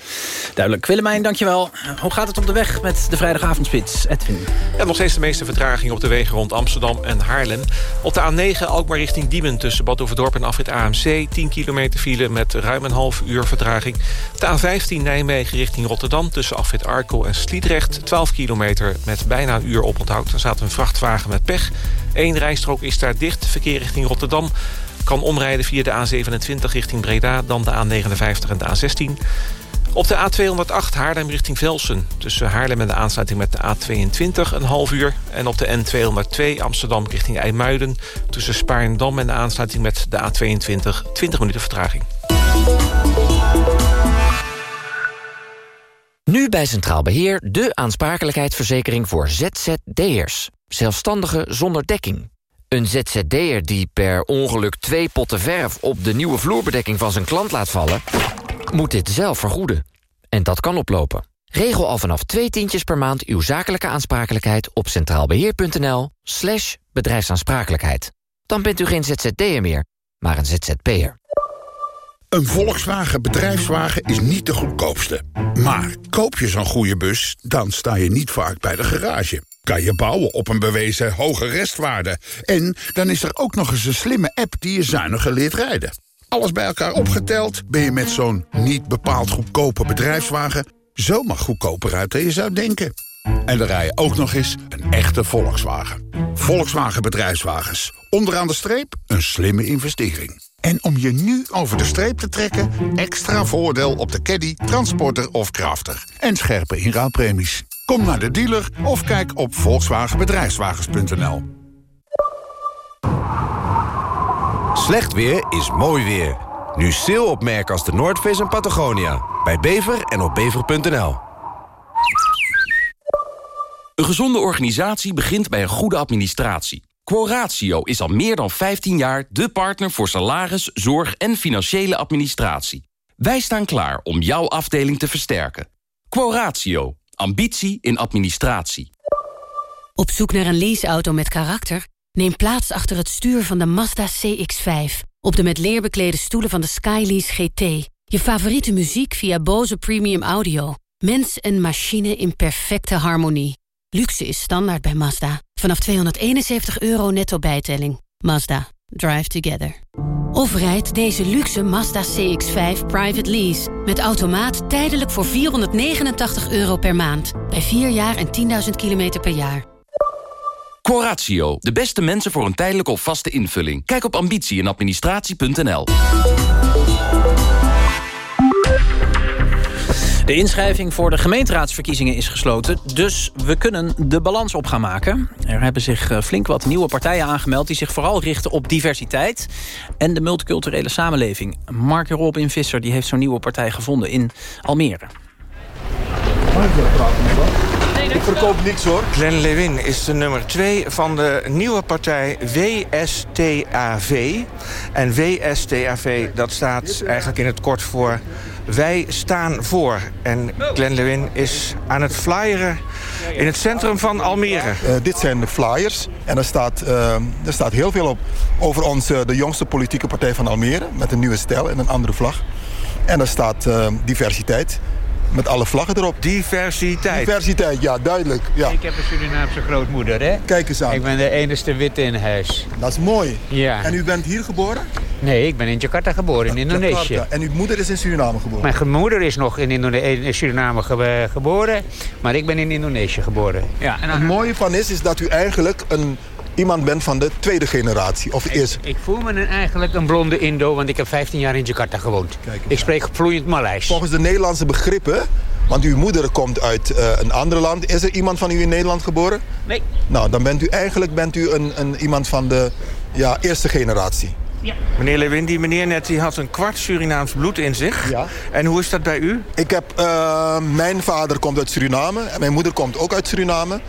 Duidelijk. Willemijn, dankjewel. Hoe gaat het op de weg met de vrijdagavondspits? Edwin. Ja, nog steeds de meeste vertraging op de wegen rond Amsterdam en Haarlem. Op de A9 Alkmaar richting Diemen tussen Bad Overdorp en Afrit AMC. 10 kilometer file met ruim een half uur vertraging. Op de A15 Nijmegen richting Rotterdam tussen Afrit Arkel en Sliedrecht. 12 kilometer met bijna een uur oponthoud. Er staat een vrachtwagen met pech. Eén rijstrook is daar dicht. Verkeer richting Rotterdam kan omrijden via de A27 richting Breda... dan de A59 en de A16. Op de A208 Haarlem richting Velsen. Tussen Haarlem en de aansluiting met de A22 een half uur. En op de N202 Amsterdam richting IJmuiden. Tussen Spaarndam en de aansluiting met de A22 20 minuten vertraging. Nu bij Centraal Beheer de aansprakelijkheidsverzekering voor ZZD'ers. Zelfstandigen zonder dekking. Een ZZD'er die per ongeluk twee potten verf op de nieuwe vloerbedekking van zijn klant laat vallen... moet dit zelf vergoeden. En dat kan oplopen. Regel al vanaf twee tientjes per maand uw zakelijke aansprakelijkheid op centraalbeheer.nl slash bedrijfsaansprakelijkheid. Dan bent u geen ZZP'er meer, maar een ZZP'er. Een Volkswagen bedrijfswagen is niet de goedkoopste. Maar koop je zo'n goede bus, dan sta je niet vaak bij de garage. Kan je bouwen op een bewezen hoge restwaarde. En dan is er ook nog eens een slimme app die je zuiniger leert rijden. Alles bij elkaar opgeteld ben je met zo'n niet bepaald goedkope bedrijfswagen... zomaar goedkoper uit dan je zou denken. En dan rij je ook nog eens een echte Volkswagen. Volkswagen Bedrijfswagens. Onderaan de streep een slimme investering. En om je nu over de streep te trekken... extra voordeel op de caddy, transporter of crafter. En scherpe inruilpremies. Kom naar de dealer of kijk op volkswagenbedrijfswagens.nl. Slecht weer is mooi weer. Nu sale op merken als de Noordface en Patagonia. Bij Bever en op bever.nl. Een gezonde organisatie begint bij een goede administratie. Quoratio is al meer dan 15 jaar de partner voor salaris, zorg en financiële administratie. Wij staan klaar om jouw afdeling te versterken. Quoratio. Ambitie in administratie. Op zoek naar een leaseauto met karakter? Neem plaats achter het stuur van de Mazda CX-5. Op de met leer beklede stoelen van de Skylease GT. Je favoriete muziek via Bose Premium Audio. Mens en machine in perfecte harmonie. Luxe is standaard bij Mazda. Vanaf 271 euro netto bijtelling. Mazda. Drive together. Of rijd deze luxe Mazda CX-5 private lease. Met automaat tijdelijk voor 489 euro per maand. Bij 4 jaar en 10.000 kilometer per jaar. Quoratio. De beste mensen voor een tijdelijke of vaste invulling. Kijk op ambitie en administratie.nl. De inschrijving voor de gemeenteraadsverkiezingen is gesloten... dus we kunnen de balans op gaan maken. Er hebben zich eh, flink wat nieuwe partijen aangemeld... die zich vooral richten op diversiteit en de multiculturele samenleving. Mark Robin Visser die heeft zo'n nieuwe partij gevonden in Almere. Ik verkoop niks hoor. Glenn Lewin is de nummer 2 van de nieuwe partij WSTAV. En WSTAV, dat staat eigenlijk in het kort voor... Wij staan voor. En Glenn Lewin is aan het flyeren in het centrum van Almere. Uh, dit zijn de flyers. En er staat, uh, er staat heel veel op over ons, de jongste politieke partij van Almere. Met een nieuwe stijl en een andere vlag. En er staat diversiteit. Met alle vlaggen erop. Diversiteit. Diversiteit, ja, duidelijk. Ja. Ik heb een Surinaamse grootmoeder, hè? Kijk eens aan. Ik ben de enige witte in huis. Dat is mooi. Ja. En u bent hier geboren? Nee, ik ben in Jakarta geboren, in Indonesië. Jakarta. En uw moeder is in Suriname geboren? Mijn moeder is nog in, Indone in Suriname ge geboren, maar ik ben in Indonesië geboren. Ja. En het mooie van is, is dat u eigenlijk een iemand bent van de tweede generatie? Of ik, ik voel me een, eigenlijk een blonde Indo, want ik heb 15 jaar in Jakarta gewoond. Ik spreek vloeiend Maleis. Volgens de Nederlandse begrippen, want uw moeder komt uit uh, een ander land. Is er iemand van u in Nederland geboren? Nee. Nou, dan bent u eigenlijk bent u een, een, iemand van de ja, eerste generatie. Ja. Meneer Lewin, die meneer net die had een kwart Surinaams bloed in zich. Ja. En hoe is dat bij u? Ik heb, uh, mijn vader komt uit Suriname en mijn moeder komt ook uit Suriname.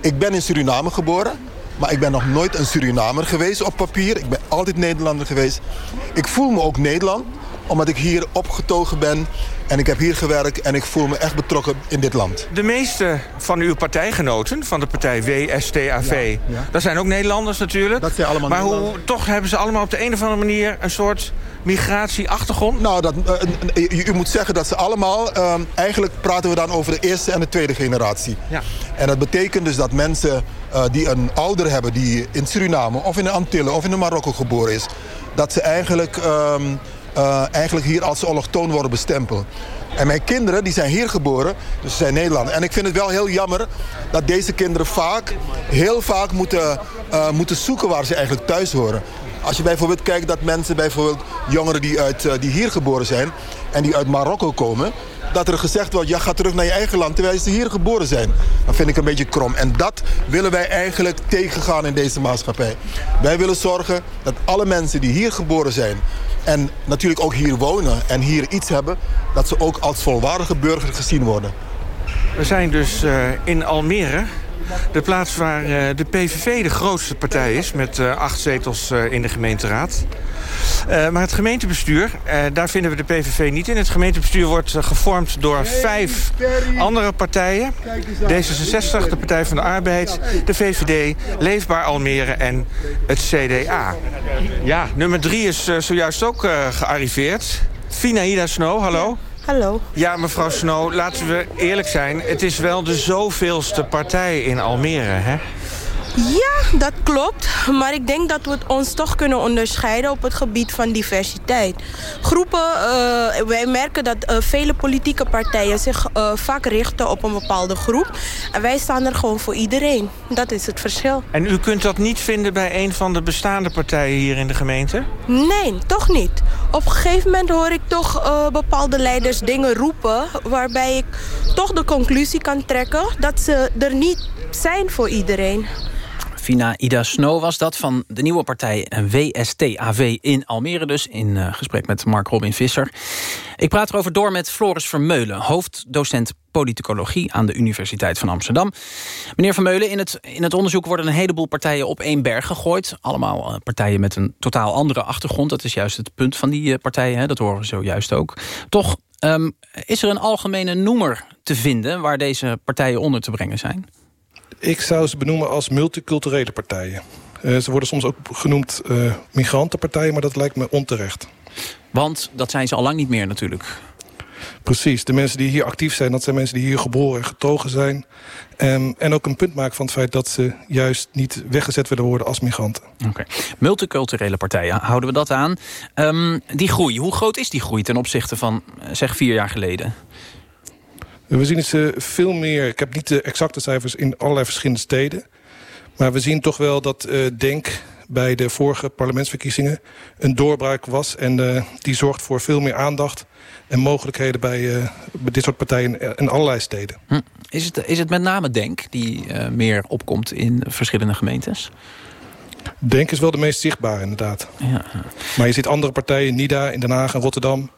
Ik ben in Suriname geboren. Maar ik ben nog nooit een Surinamer geweest op papier. Ik ben altijd Nederlander geweest. Ik voel me ook Nederland, omdat ik hier opgetogen ben. En ik heb hier gewerkt en ik voel me echt betrokken in dit land. De meeste van uw partijgenoten, van de partij WSTAV... Ja, ja. dat zijn ook Nederlanders natuurlijk. Dat zijn allemaal maar hoe, toch hebben ze allemaal op de een of andere manier... een soort migratieachtergrond? Nou, dat, uh, u, u, moet zeggen dat ze allemaal... Uh, eigenlijk praten we dan over de eerste en de tweede generatie. Ja. En dat betekent dus dat mensen uh, die een ouder hebben... die in Suriname of in de Antillen of in Marokko geboren is... dat ze eigenlijk, um, eigenlijk hier als allochtoon worden bestempeld. En mijn kinderen die zijn hier geboren, dus ze zijn Nederlander. En ik vind het wel heel jammer dat deze kinderen vaak, heel vaak moeten, moeten zoeken waar ze eigenlijk thuis horen. Als je bijvoorbeeld kijkt dat mensen, bijvoorbeeld jongeren die, uit, die hier geboren zijn... en die uit Marokko komen, dat er gezegd wordt... ja, ga terug naar je eigen land, terwijl ze hier geboren zijn. Dat vind ik een beetje krom. En dat willen wij eigenlijk tegengaan in deze maatschappij. Wij willen zorgen dat alle mensen die hier geboren zijn... en natuurlijk ook hier wonen en hier iets hebben... dat ze ook als volwaardige burger gezien worden. We zijn dus uh, in Almere De plaats waar eh, de PVV de grootste partij is... met eh, acht zetels eh, in de gemeenteraad. Maar het gemeentebestuur, daar vinden we de PVV niet in. Het gemeentebestuur wordt gevormd door vijf andere partijen. D66, de Partij van de Arbeid, de VVD, Leefbaar Almere en het CDA. Ja, nummer drie is zojuist ook gearriveerd. Finaida Snow, hallo. Hallo. Ja, mevrouw Snow, laten we eerlijk zijn. Het is wel de zoveelste partij in Almere, hè? Ja, dat klopt. Maar ik denk dat we ons toch kunnen onderscheiden op het gebied van diversiteit. Groepen, uh, wij merken dat uh, vele politieke partijen zich uh, vaak richten op een bepaalde groep. En wij staan er gewoon voor iedereen. Dat is het verschil. En u kunt dat niet vinden bij een van de bestaande partijen hier in de gemeente? Nee, toch niet. Op een gegeven moment hoor ik toch bepaalde leiders dingen roepen... waarbij ik toch de conclusie kan trekken dat ze er niet zijn voor iedereen. Fina Ida Snow was dat van de nieuwe partij WSTAV in Almere dus... in uh, gesprek met Mark Robin Visser. Ik praat erover door met Floris Vermeulen... hoofddocent politicologie aan de Universiteit van Amsterdam. Meneer Vermeulen, in het, in het onderzoek worden een heleboel partijen op één berg gegooid. Allemaal uh, partijen met een totaal andere achtergrond. Dat is juist het punt van die uh, partijen, hè? dat horen we zojuist ook. Toch um, is er een algemene noemer te vinden... waar deze partijen onder te brengen zijn? Ik zou ze benoemen als multiculturele partijen. Uh, ze worden soms ook genoemd uh, migrantenpartijen, maar dat lijkt me onterecht. Want dat zijn ze al lang niet meer natuurlijk. Precies, de mensen die hier actief zijn... dat zijn mensen die hier geboren en getogen zijn. Um, en ook een punt maken van het feit dat ze juist niet weggezet willen worden als migranten. Oké, okay. multiculturele partijen, houden we dat aan. Um, die groei, hoe groot is die groei ten opzichte van zeg vier jaar geleden? We zien ze veel meer, ik heb niet de exacte cijfers in allerlei verschillende steden. Maar we zien toch wel dat uh, DENK bij de vorige parlementsverkiezingen een doorbraak was. En uh, die zorgt voor veel meer aandacht en mogelijkheden bij, uh, bij dit soort partijen in allerlei steden. Hm. Is, het, is het met name DENK die meer opkomt in verschillende gemeentes? DENK is wel de meest zichtbare inderdaad. Ja. Maar je ziet andere partijen, NIDA in Den Haag en Rotterdam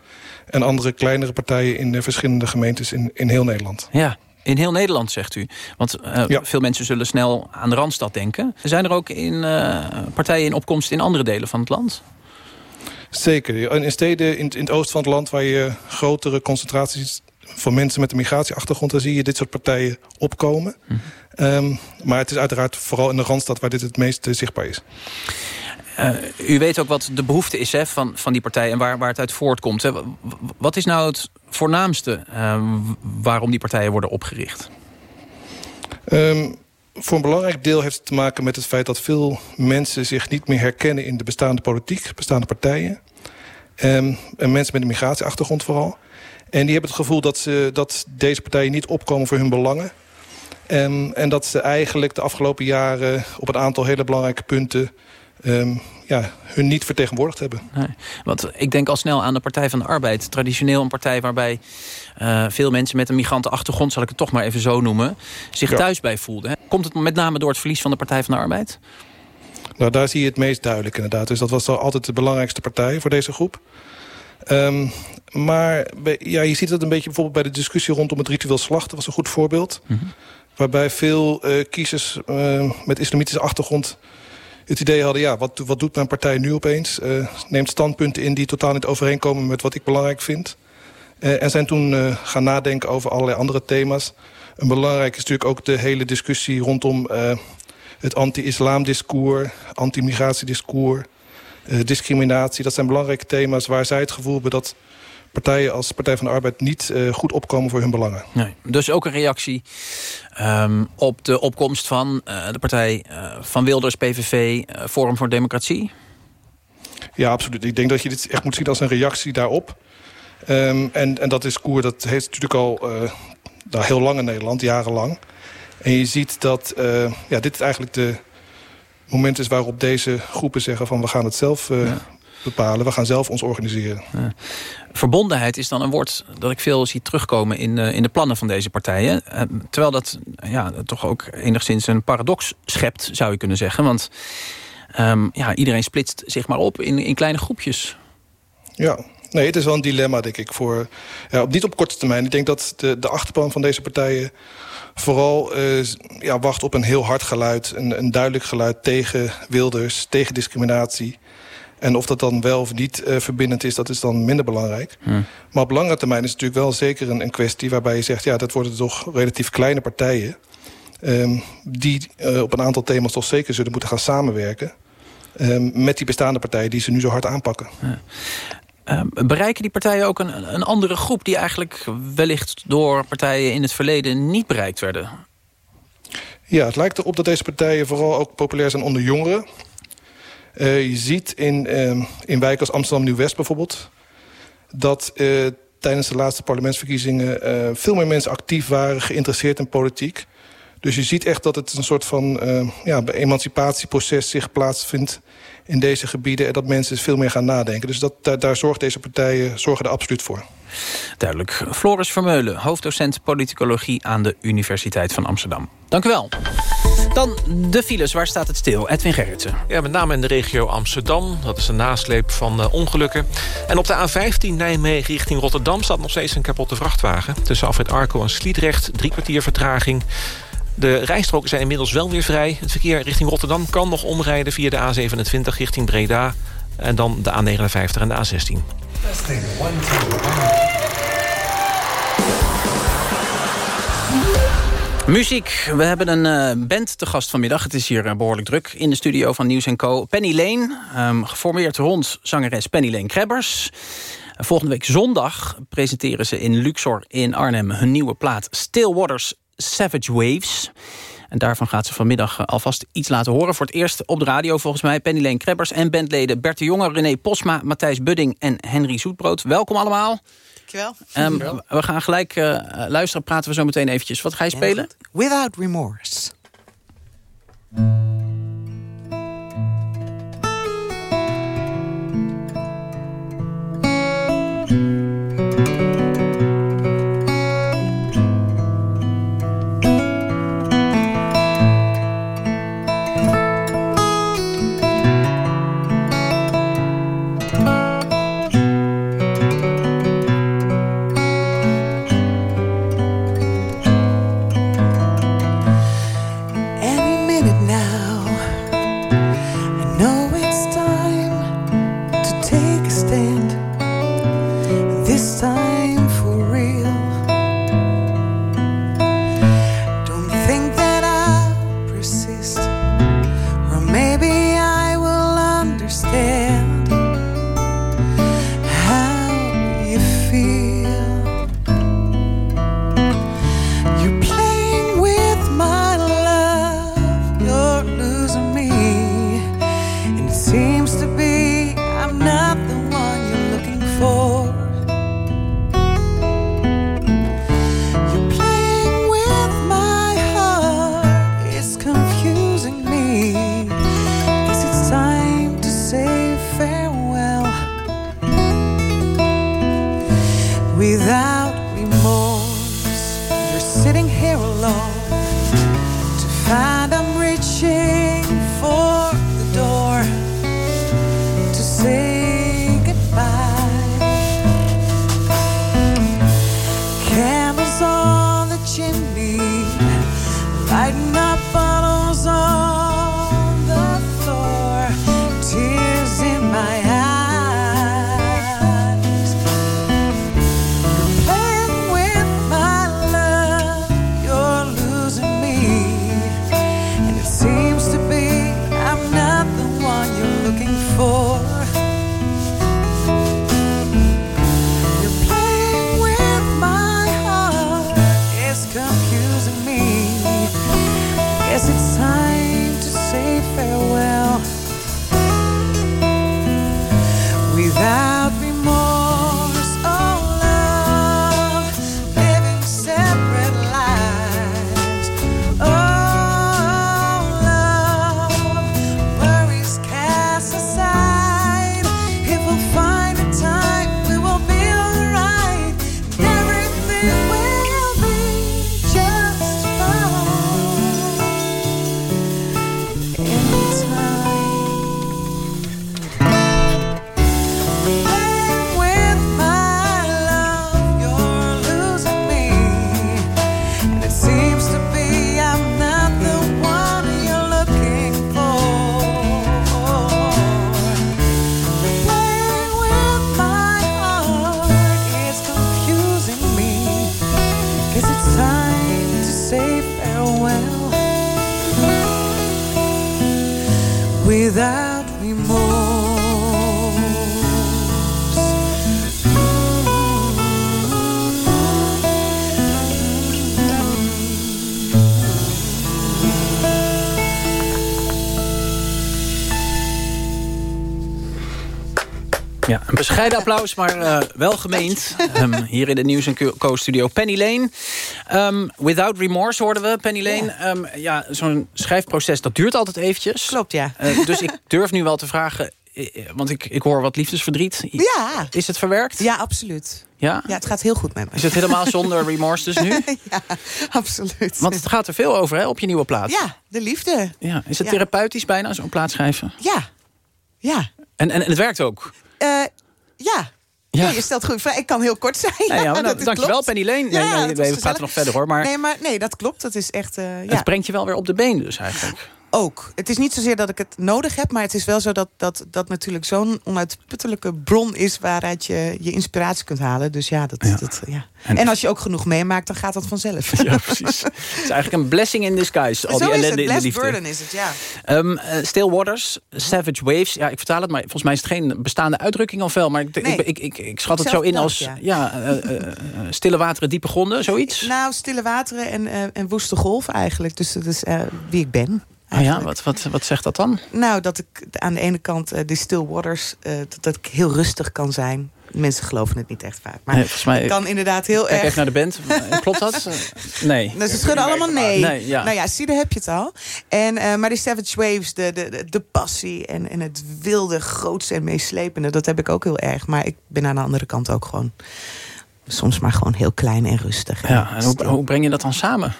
en andere kleinere partijen in de verschillende gemeentes in, in heel Nederland. Ja, in heel Nederland, zegt u. Want uh, ja. veel mensen zullen snel aan de Randstad denken. Zijn er ook in, uh, partijen in opkomst in andere delen van het land? Zeker. In steden in, in het oosten van het land... waar je grotere concentraties van mensen met een migratieachtergrond... daar zie je dit soort partijen opkomen. Hm. Um, maar het is uiteraard vooral in de Randstad... waar dit het meest uh, zichtbaar is. Uh, u weet ook wat de behoefte is hè, van, van die partij en waar, waar het uit voortkomt. Hè. Wat is nou het voornaamste uh, waarom die partijen worden opgericht? Um, voor een belangrijk deel heeft het te maken met het feit... dat veel mensen zich niet meer herkennen in de bestaande politiek, bestaande partijen. Um, en mensen met een migratieachtergrond vooral. En die hebben het gevoel dat, ze, dat deze partijen niet opkomen voor hun belangen. Um, en dat ze eigenlijk de afgelopen jaren op een aantal hele belangrijke punten um, ja, hun niet vertegenwoordigd hebben. Nee, want ik denk al snel aan de Partij van de Arbeid. Traditioneel een partij waarbij uh, veel mensen met een migrantenachtergrond... zal ik het toch maar even zo noemen, zich ja. thuis bij voelden. Komt het met name door het verlies van de Partij van de Arbeid? Nou, daar zie je het meest duidelijk inderdaad. Dus dat was altijd de belangrijkste partij voor deze groep. Um, maar ja, je ziet het een beetje bijvoorbeeld bij de discussie rondom het ritueel slachten. Dat was een goed voorbeeld. Mm -hmm. Waarbij veel uh, kiezers uh, met islamitische achtergrond het idee hadden... ja, wat, wat doet mijn partij nu opeens? Uh, neemt standpunten in die totaal niet overeenkomen met wat ik belangrijk vind. En zijn toen uh, gaan nadenken over allerlei andere thema's. Een belangrijk is natuurlijk ook de hele discussie rondom... het anti-islam-discours, anti-migratiediscours... discriminatie. Dat zijn belangrijke thema's waar zij het gevoel hebben... dat partijen als Partij van de Arbeid niet uh, goed opkomen voor hun belangen. Nee, dus ook een reactie um, op de opkomst van uh, de partij uh, van Wilders, PVV, Forum voor Democratie? Ja, absoluut. Ik denk dat je dit echt moet zien als een reactie daarop. Um, en, en dat discours dat heeft natuurlijk al daar heel lang in Nederland, jarenlang. En je ziet dat ja, dit eigenlijk de moment is waarop deze groepen zeggen van we gaan het zelf ja bepalen. We gaan zelf ons organiseren. Ja. Verbondenheid is dan een woord dat ik veel zie terugkomen in, uh, in de plannen van deze partijen. Uh, terwijl dat ja, toch ook enigszins een paradox schept, zou je kunnen zeggen. Want um, ja, iedereen splitst zich maar op in, in kleine groepjes. Ja, Nee, het is wel een dilemma, denk ik. Voor, ja, niet op korte termijn. Ik denk dat de, de achterban van deze partijen vooral uh, ja, wacht op een heel hard geluid. Een, een duidelijk geluid tegen Wilders, tegen discriminatie. En of dat dan wel of niet uh, verbindend is, dat is dan minder belangrijk. Hmm. Maar op lange termijn is het natuurlijk wel zeker een, een, kwestie... waarbij je zegt, ja, dat worden toch relatief kleine partijen... Um, die uh, op een aantal thema's toch zeker zullen moeten gaan samenwerken... Um, met die bestaande partijen die ze nu zo hard aanpakken. Ja. Uh, bereiken die partijen ook een, een andere groep... die eigenlijk wellicht door partijen in het verleden niet bereikt werden? Ja, het lijkt erop dat deze partijen vooral ook populair zijn onder jongeren. Uh, je ziet in, uh, in wijken als Amsterdam-Nieuw-West bijvoorbeeld... dat uh, tijdens de laatste parlementsverkiezingen... veel meer mensen actief waren, geïnteresseerd in politiek. Dus je ziet echt dat het een soort van ja, emancipatieproces zich plaatsvindt in deze gebieden... en dat mensen veel meer gaan nadenken. Dus dat, daar, daar zorgt deze partijen zorgen er absoluut voor. Duidelijk. Floris Vermeulen, hoofddocent politicologie... aan de Universiteit van Amsterdam. Dank u wel. Dan de files. Waar staat het stil? Edwin Gerritsen. Ja, met name in de regio Amsterdam. Dat is een nasleep van uh, ongelukken. En op de A15 Nijmegen richting Rotterdam... staat nog steeds een kapotte vrachtwagen. Tussen Afrit Arco en Sliedrecht. Drie kwartier vertraging. De rijstroken zijn inmiddels wel weer vrij. Het verkeer richting Rotterdam kan nog omrijden via de A27 richting Breda. En dan de A59 en de A16. Muziek. We hebben een uh, band te gast vanmiddag. Het is hier uh, behoorlijk druk in de studio van Nieuws Co. Penny Lane, um, geformeerd rond zangeres Penny Lane Krebbers. Volgende week zondag presenteren ze in Luxor in Arnhem... hun nieuwe plaat Still Waters Savage Waves. En daarvan gaat ze vanmiddag eh, alvast iets laten horen. Voor het eerst op de radio volgens mij. Penny Leen Krebbers en bandleden Bert de Jonge, René Posma, Matthijs Budding en Henry Zoetbrood. Welkom allemaal. Dankjewel. Um, we gaan gelijk uh, luisteren, praten we zo meteen eventjes. Wat ga je spelen? Without Remorse. Bescheiden applaus, maar uh, wel gemeend. Um, hier in de Nieuws Co-studio Penny Lane. Um, Without Remorse hoorden we, Penny Lane. Ja, um, ja zo'n schrijfproces, dat duurt altijd eventjes. Klopt, ja. Uh, dus ik durf nu wel te vragen... Want ik, ik hoor wat liefdesverdriet. Ja. Is het verwerkt? Ja, absoluut. Ja? ja, het gaat heel goed met me. Is het helemaal zonder remorse dus nu? ja, absoluut. Want het gaat er veel over hè, op je nieuwe plaat. Ja, de liefde. Ja. Is het ja. therapeutisch bijna, zo'n plaat schrijven? Ja. Ja. En, en, en het werkt ook? Uh, ja. Ja. je stelt goed vraag. Ik kan heel kort zijn. Ja, ja, nou, dankjewel, Penny Leen. Ja, nee, nee, we praten nog verder hoor. Maar... Nee, maar nee, dat klopt. Dat is echt. Uh, het brengt je wel weer op de been, dus eigenlijk. Ook. Het is niet zozeer dat ik het nodig heb, maar het is wel zo dat dat, dat natuurlijk zo'n onuitputtelijke bron is waaruit je je inspiratie kunt halen. Dus ja, dat, ja. dat ja. En, en, als je ook genoeg meemaakt, dan gaat dat vanzelf. Ja, precies. het is eigenlijk een blessing in disguise. Al zo die is ellende het. de liefde. burden is het, ja. Um, uh, Still Waters, Savage Waves. Ja, ik vertaal het, maar volgens mij is het geen bestaande uitdrukking of wel. Maar ik, nee. ik, ik, ik, schat het zo in als ja. ja uh, uh, stille wateren, diepe gronden, zoiets. Nou, stille wateren en, en woeste golven eigenlijk. Dus dat is wie ik ben. Oh ja, wat, wat, wat zegt dat dan? Nou, dat ik aan de ene kant uh, de still waters... Uh, dat, dat ik heel rustig kan zijn. Mensen geloven het niet echt vaak. Maar nee, volgens mij, ik kan inderdaad heel kijk erg... even naar de band. Klopt dat? nee. Nou, ze schudden allemaal nee. nee ja. Nou ja, zie, daar heb je het al. En, uh, maar die Savage Waves, de, de, de passie en, en het wilde, grootste en meeslepende... dat heb ik ook heel erg. Maar ik ben aan de andere kant ook gewoon... soms maar gewoon heel klein en rustig. Ja, en hoe, hoe breng je dat dan samen?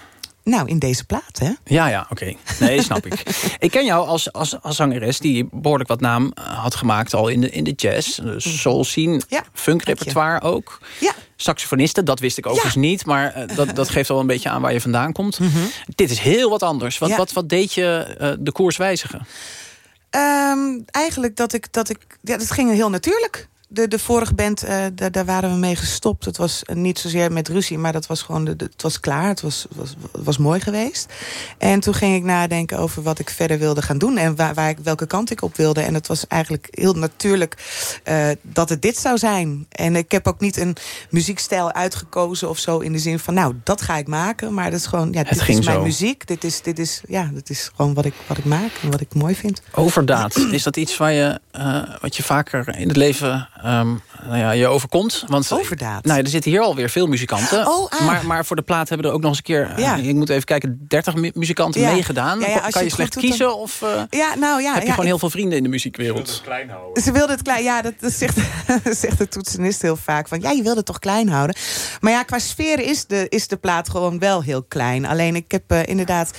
Nou, in deze plaat, hè? Ja, ja, oké. Okay. Nee, snap ik. Ik ken jou als, als, als zangeres die behoorlijk wat naam had gemaakt... al in de, in de jazz, de soul scene, ja, funkrepertoire ook. Ja. Saxofonisten, dat wist ik overigens ja. niet... maar uh, dat, dat geeft al een beetje aan waar je vandaan komt. Mm -hmm. Dit is heel wat anders. Wat, ja. wat, wat deed je uh, de koers wijzigen? Um, eigenlijk dat ik... Dat ik ja, dat ging heel natuurlijk de, de vorige band, uh, daar, daar waren we mee gestopt. Het was niet zozeer met ruzie, maar dat was gewoon de, de, het was klaar. Het was, was, was mooi geweest. En toen ging ik nadenken over wat ik verder wilde gaan doen. En waar, waar ik, welke kant ik op wilde. En het was eigenlijk heel natuurlijk uh, dat het dit zou zijn. En ik heb ook niet een muziekstijl uitgekozen of zo. In de zin van, nou, dat ga ik maken. Maar dat is gewoon, ja, het dit ging is mijn zo. muziek. Dit is, dit is, ja, dit is gewoon wat ik, wat ik maak en wat ik mooi vind. Overdaad, is dat iets waar je, uh, wat je vaker in het leven um, nou ja, je overkomt. Want, Overdaad. Nou, er zitten hier alweer veel muzikanten. Oh, ah. maar, maar voor de plaat hebben er ook nog eens een keer... Ja. Uh, ik moet even kijken, 30 mu muzikanten ja. meegedaan. Ja, ja, als kan je je, slecht doet, dan... kiezen? Of uh, ja, nou, ja, heb je ja, gewoon ik... heel veel vrienden in de muziekwereld? Ze wilden het klein houden. Ze wilden het klein, ja, dat, dat zegt, zegt de toetsenist heel vaak. Van, ja, je wilde het toch klein houden. Maar ja, qua sfeer is de, is de plaat gewoon wel heel klein. Alleen ik heb uh, inderdaad...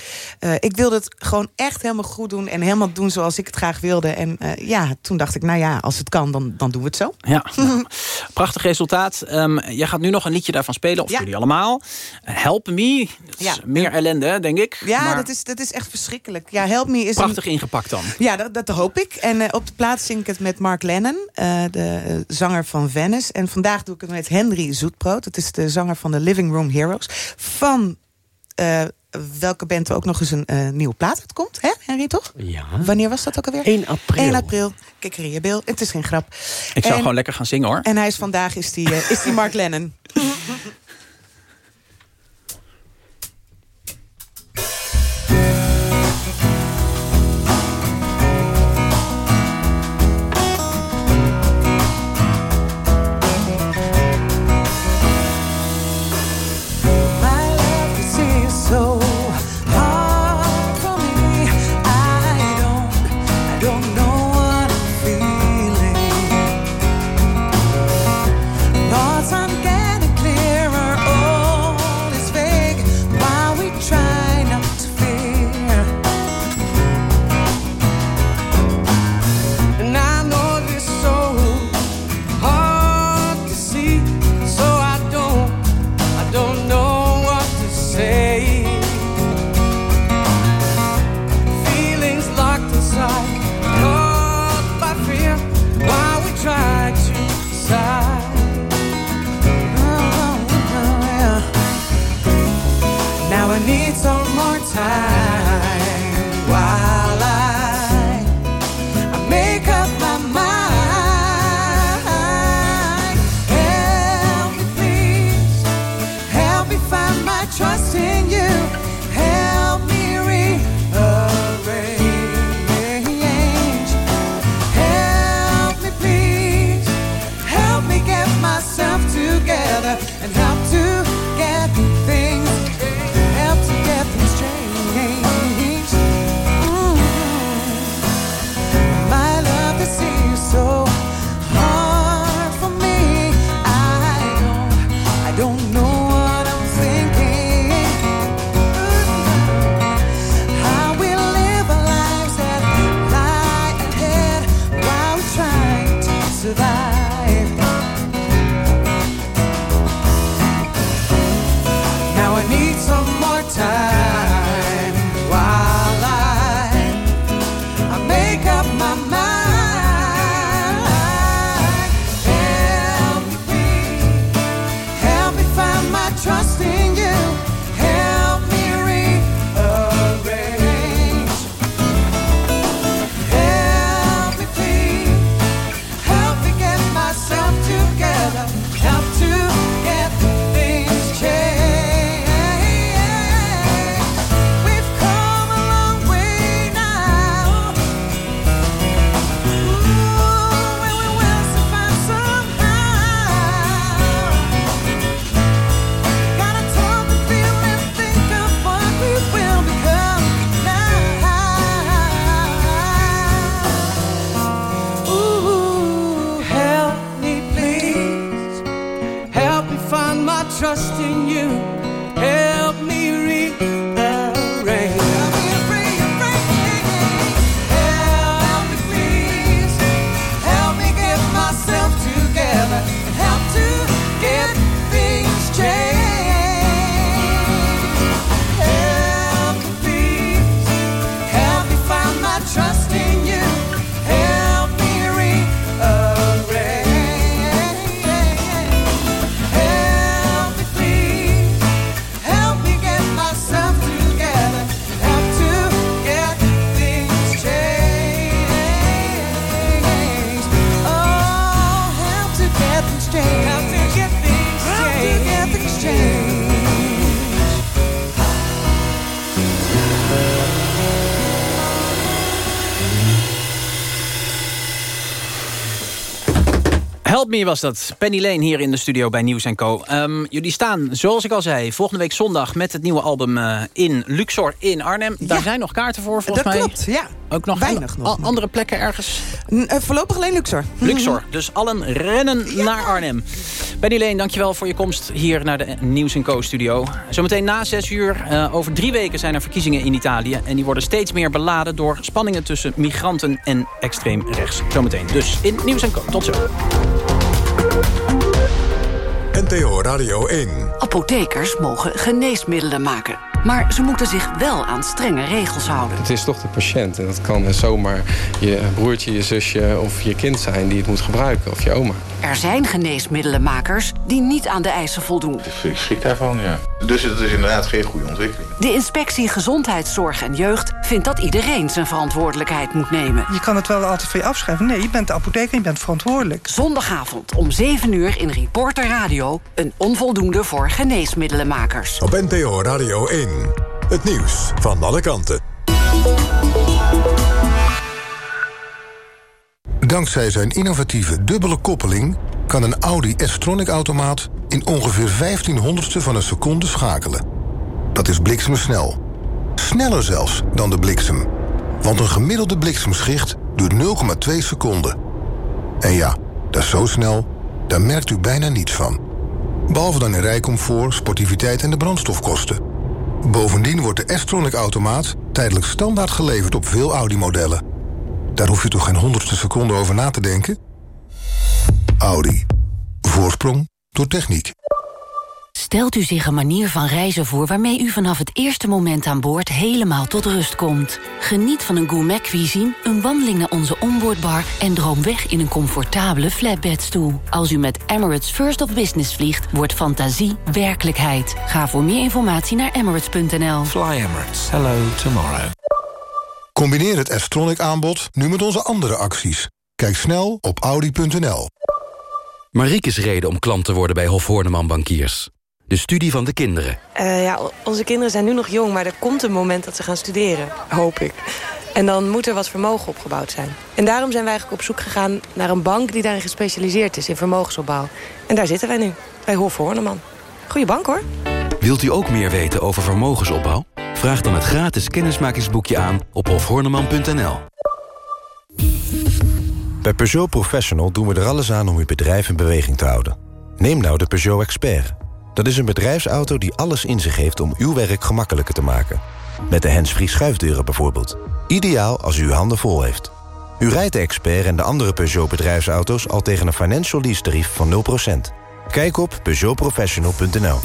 ik wilde het gewoon echt helemaal goed doen. En helemaal doen zoals ik het graag wilde. En ja, toen dacht ik, nou ja, als het kan, dan, dan doen we het zo. Ja, nou, prachtig resultaat. Um, jij gaat nu nog een liedje daarvan spelen, of ja. jullie allemaal. Help Me, dat is Ja. meer ellende, denk ik. Ja, maar dat, is, dat is echt verschrikkelijk. Ja, Help Me is prachtig een... ingepakt dan. Ja, dat, dat hoop ik. En uh, op de plaats zing ik het met Mark Lennon, uh, de uh, zanger van Venice. En vandaag doe ik het met Henry Zoetbrood. Dat is de zanger van de Living Room Heroes. Van welke band er ook nog eens een uh, nieuwe plaat uitkomt. Hè, Henry, toch? Ja. Wanneer was dat ook alweer? 1 april. 1 april. Kijk, Ria Bill. Het is geen grap. Ik zou gewoon lekker gaan zingen, hoor. En hij is vandaag is die, uh, is die Mark Lennon. Was dat. Penny Lane hier in de studio bij Nieuws Co. Um, jullie staan, zoals ik al zei, volgende week zondag... met het nieuwe album uh, in Luxor in Arnhem. Daar zijn nog kaarten voor, volgens dat mij. Dat klopt, ja. Ook nog Weinig nog. andere plekken ergens? N uh, voorlopig alleen Luxor. Luxor, dus allen rennen ja. naar Arnhem. Penny Lane, dankjewel voor je komst hier naar de Nieuws Co studio. Zometeen na zes uur, uh, over drie weken zijn er verkiezingen in Italië... en die worden steeds meer beladen door spanningen tussen migranten en extreem rechts. Zometeen dus in Nieuws Co. Tot zo. NTO Radio 1. Apothekers mogen geneesmiddelen maken. Maar ze moeten zich wel aan strenge regels houden. Het is toch de patiënt. En dat kan zomaar je broertje, je zusje of je kind zijn die het moet gebruiken. Of je oma. Er zijn geneesmiddelenmakers die niet aan de eisen voldoen. Ik schrik daarvan, ja. Dus het is inderdaad geen goede ontwikkeling. De inspectie Gezondheidszorg en Jeugd vindt dat iedereen zijn verantwoordelijkheid moet nemen. Je kan het wel altijd van je afschrijven. Nee, je bent de apotheker en je bent verantwoordelijk. Zondagavond om 7 uur in Reporter Radio. Een onvoldoende voor geneesmiddelenmakers. Op NPO Radio 1. Het nieuws van alle kanten. Dankzij zijn innovatieve dubbele koppeling... kan een Audi S-Tronic-automaat in ongeveer 1500ste van een seconde schakelen. Dat is bliksemsnel. Sneller zelfs dan de bliksem. Want een gemiddelde bliksemschicht duurt 0,2 seconden. En ja, dat is zo snel, daar merkt u bijna niets van. Behalve dan in rijcomfort, sportiviteit en de brandstofkosten. Bovendien wordt de S-Tronic-automaat tijdelijk standaard geleverd op veel Audi-modellen. Daar hoef je toch geen honderdste seconde over na te denken? Audi. Voorsprong door techniek. Stelt u zich een manier van reizen voor waarmee u vanaf het eerste moment aan boord helemaal tot rust komt. Geniet van een gourmet cuisine, een wandeling naar onze onboardbar en droom weg in een comfortabele flatbedstoel. Als u met Emirates First of Business vliegt, wordt fantasie werkelijkheid. Ga voor meer informatie naar emirates.nl. Fly Emirates. Hello tomorrow. Combineer het S-Tronic aanbod nu met onze andere acties. Kijk snel op audi.nl. Mariekes reden om klant te worden bij Hof Horneman Bankiers. De studie van de kinderen. Uh, ja, onze kinderen zijn nu nog jong, maar er komt een moment dat ze gaan studeren. Hoop ik. En dan moet er wat vermogen opgebouwd zijn. En daarom zijn wij eigenlijk op zoek gegaan naar een bank... die daarin gespecialiseerd is in vermogensopbouw. En daar zitten wij nu, bij Hof Horneman. Goeie bank, hoor. Wilt u ook meer weten over vermogensopbouw? Vraag dan het gratis kennismakingsboekje aan op hofhorneman.nl. Bij Peugeot Professional doen we er alles aan om uw bedrijf in beweging te houden. Neem nou de Peugeot Expert. Dat is een bedrijfsauto die alles in zich heeft om uw werk gemakkelijker te maken. Met de handsfree schuifdeuren bijvoorbeeld. Ideaal als u uw handen vol heeft. U rijdt de Expert en de andere Peugeot bedrijfsauto's al tegen een financial lease tarief van 0%. Kijk op peugeotprofessional.nl.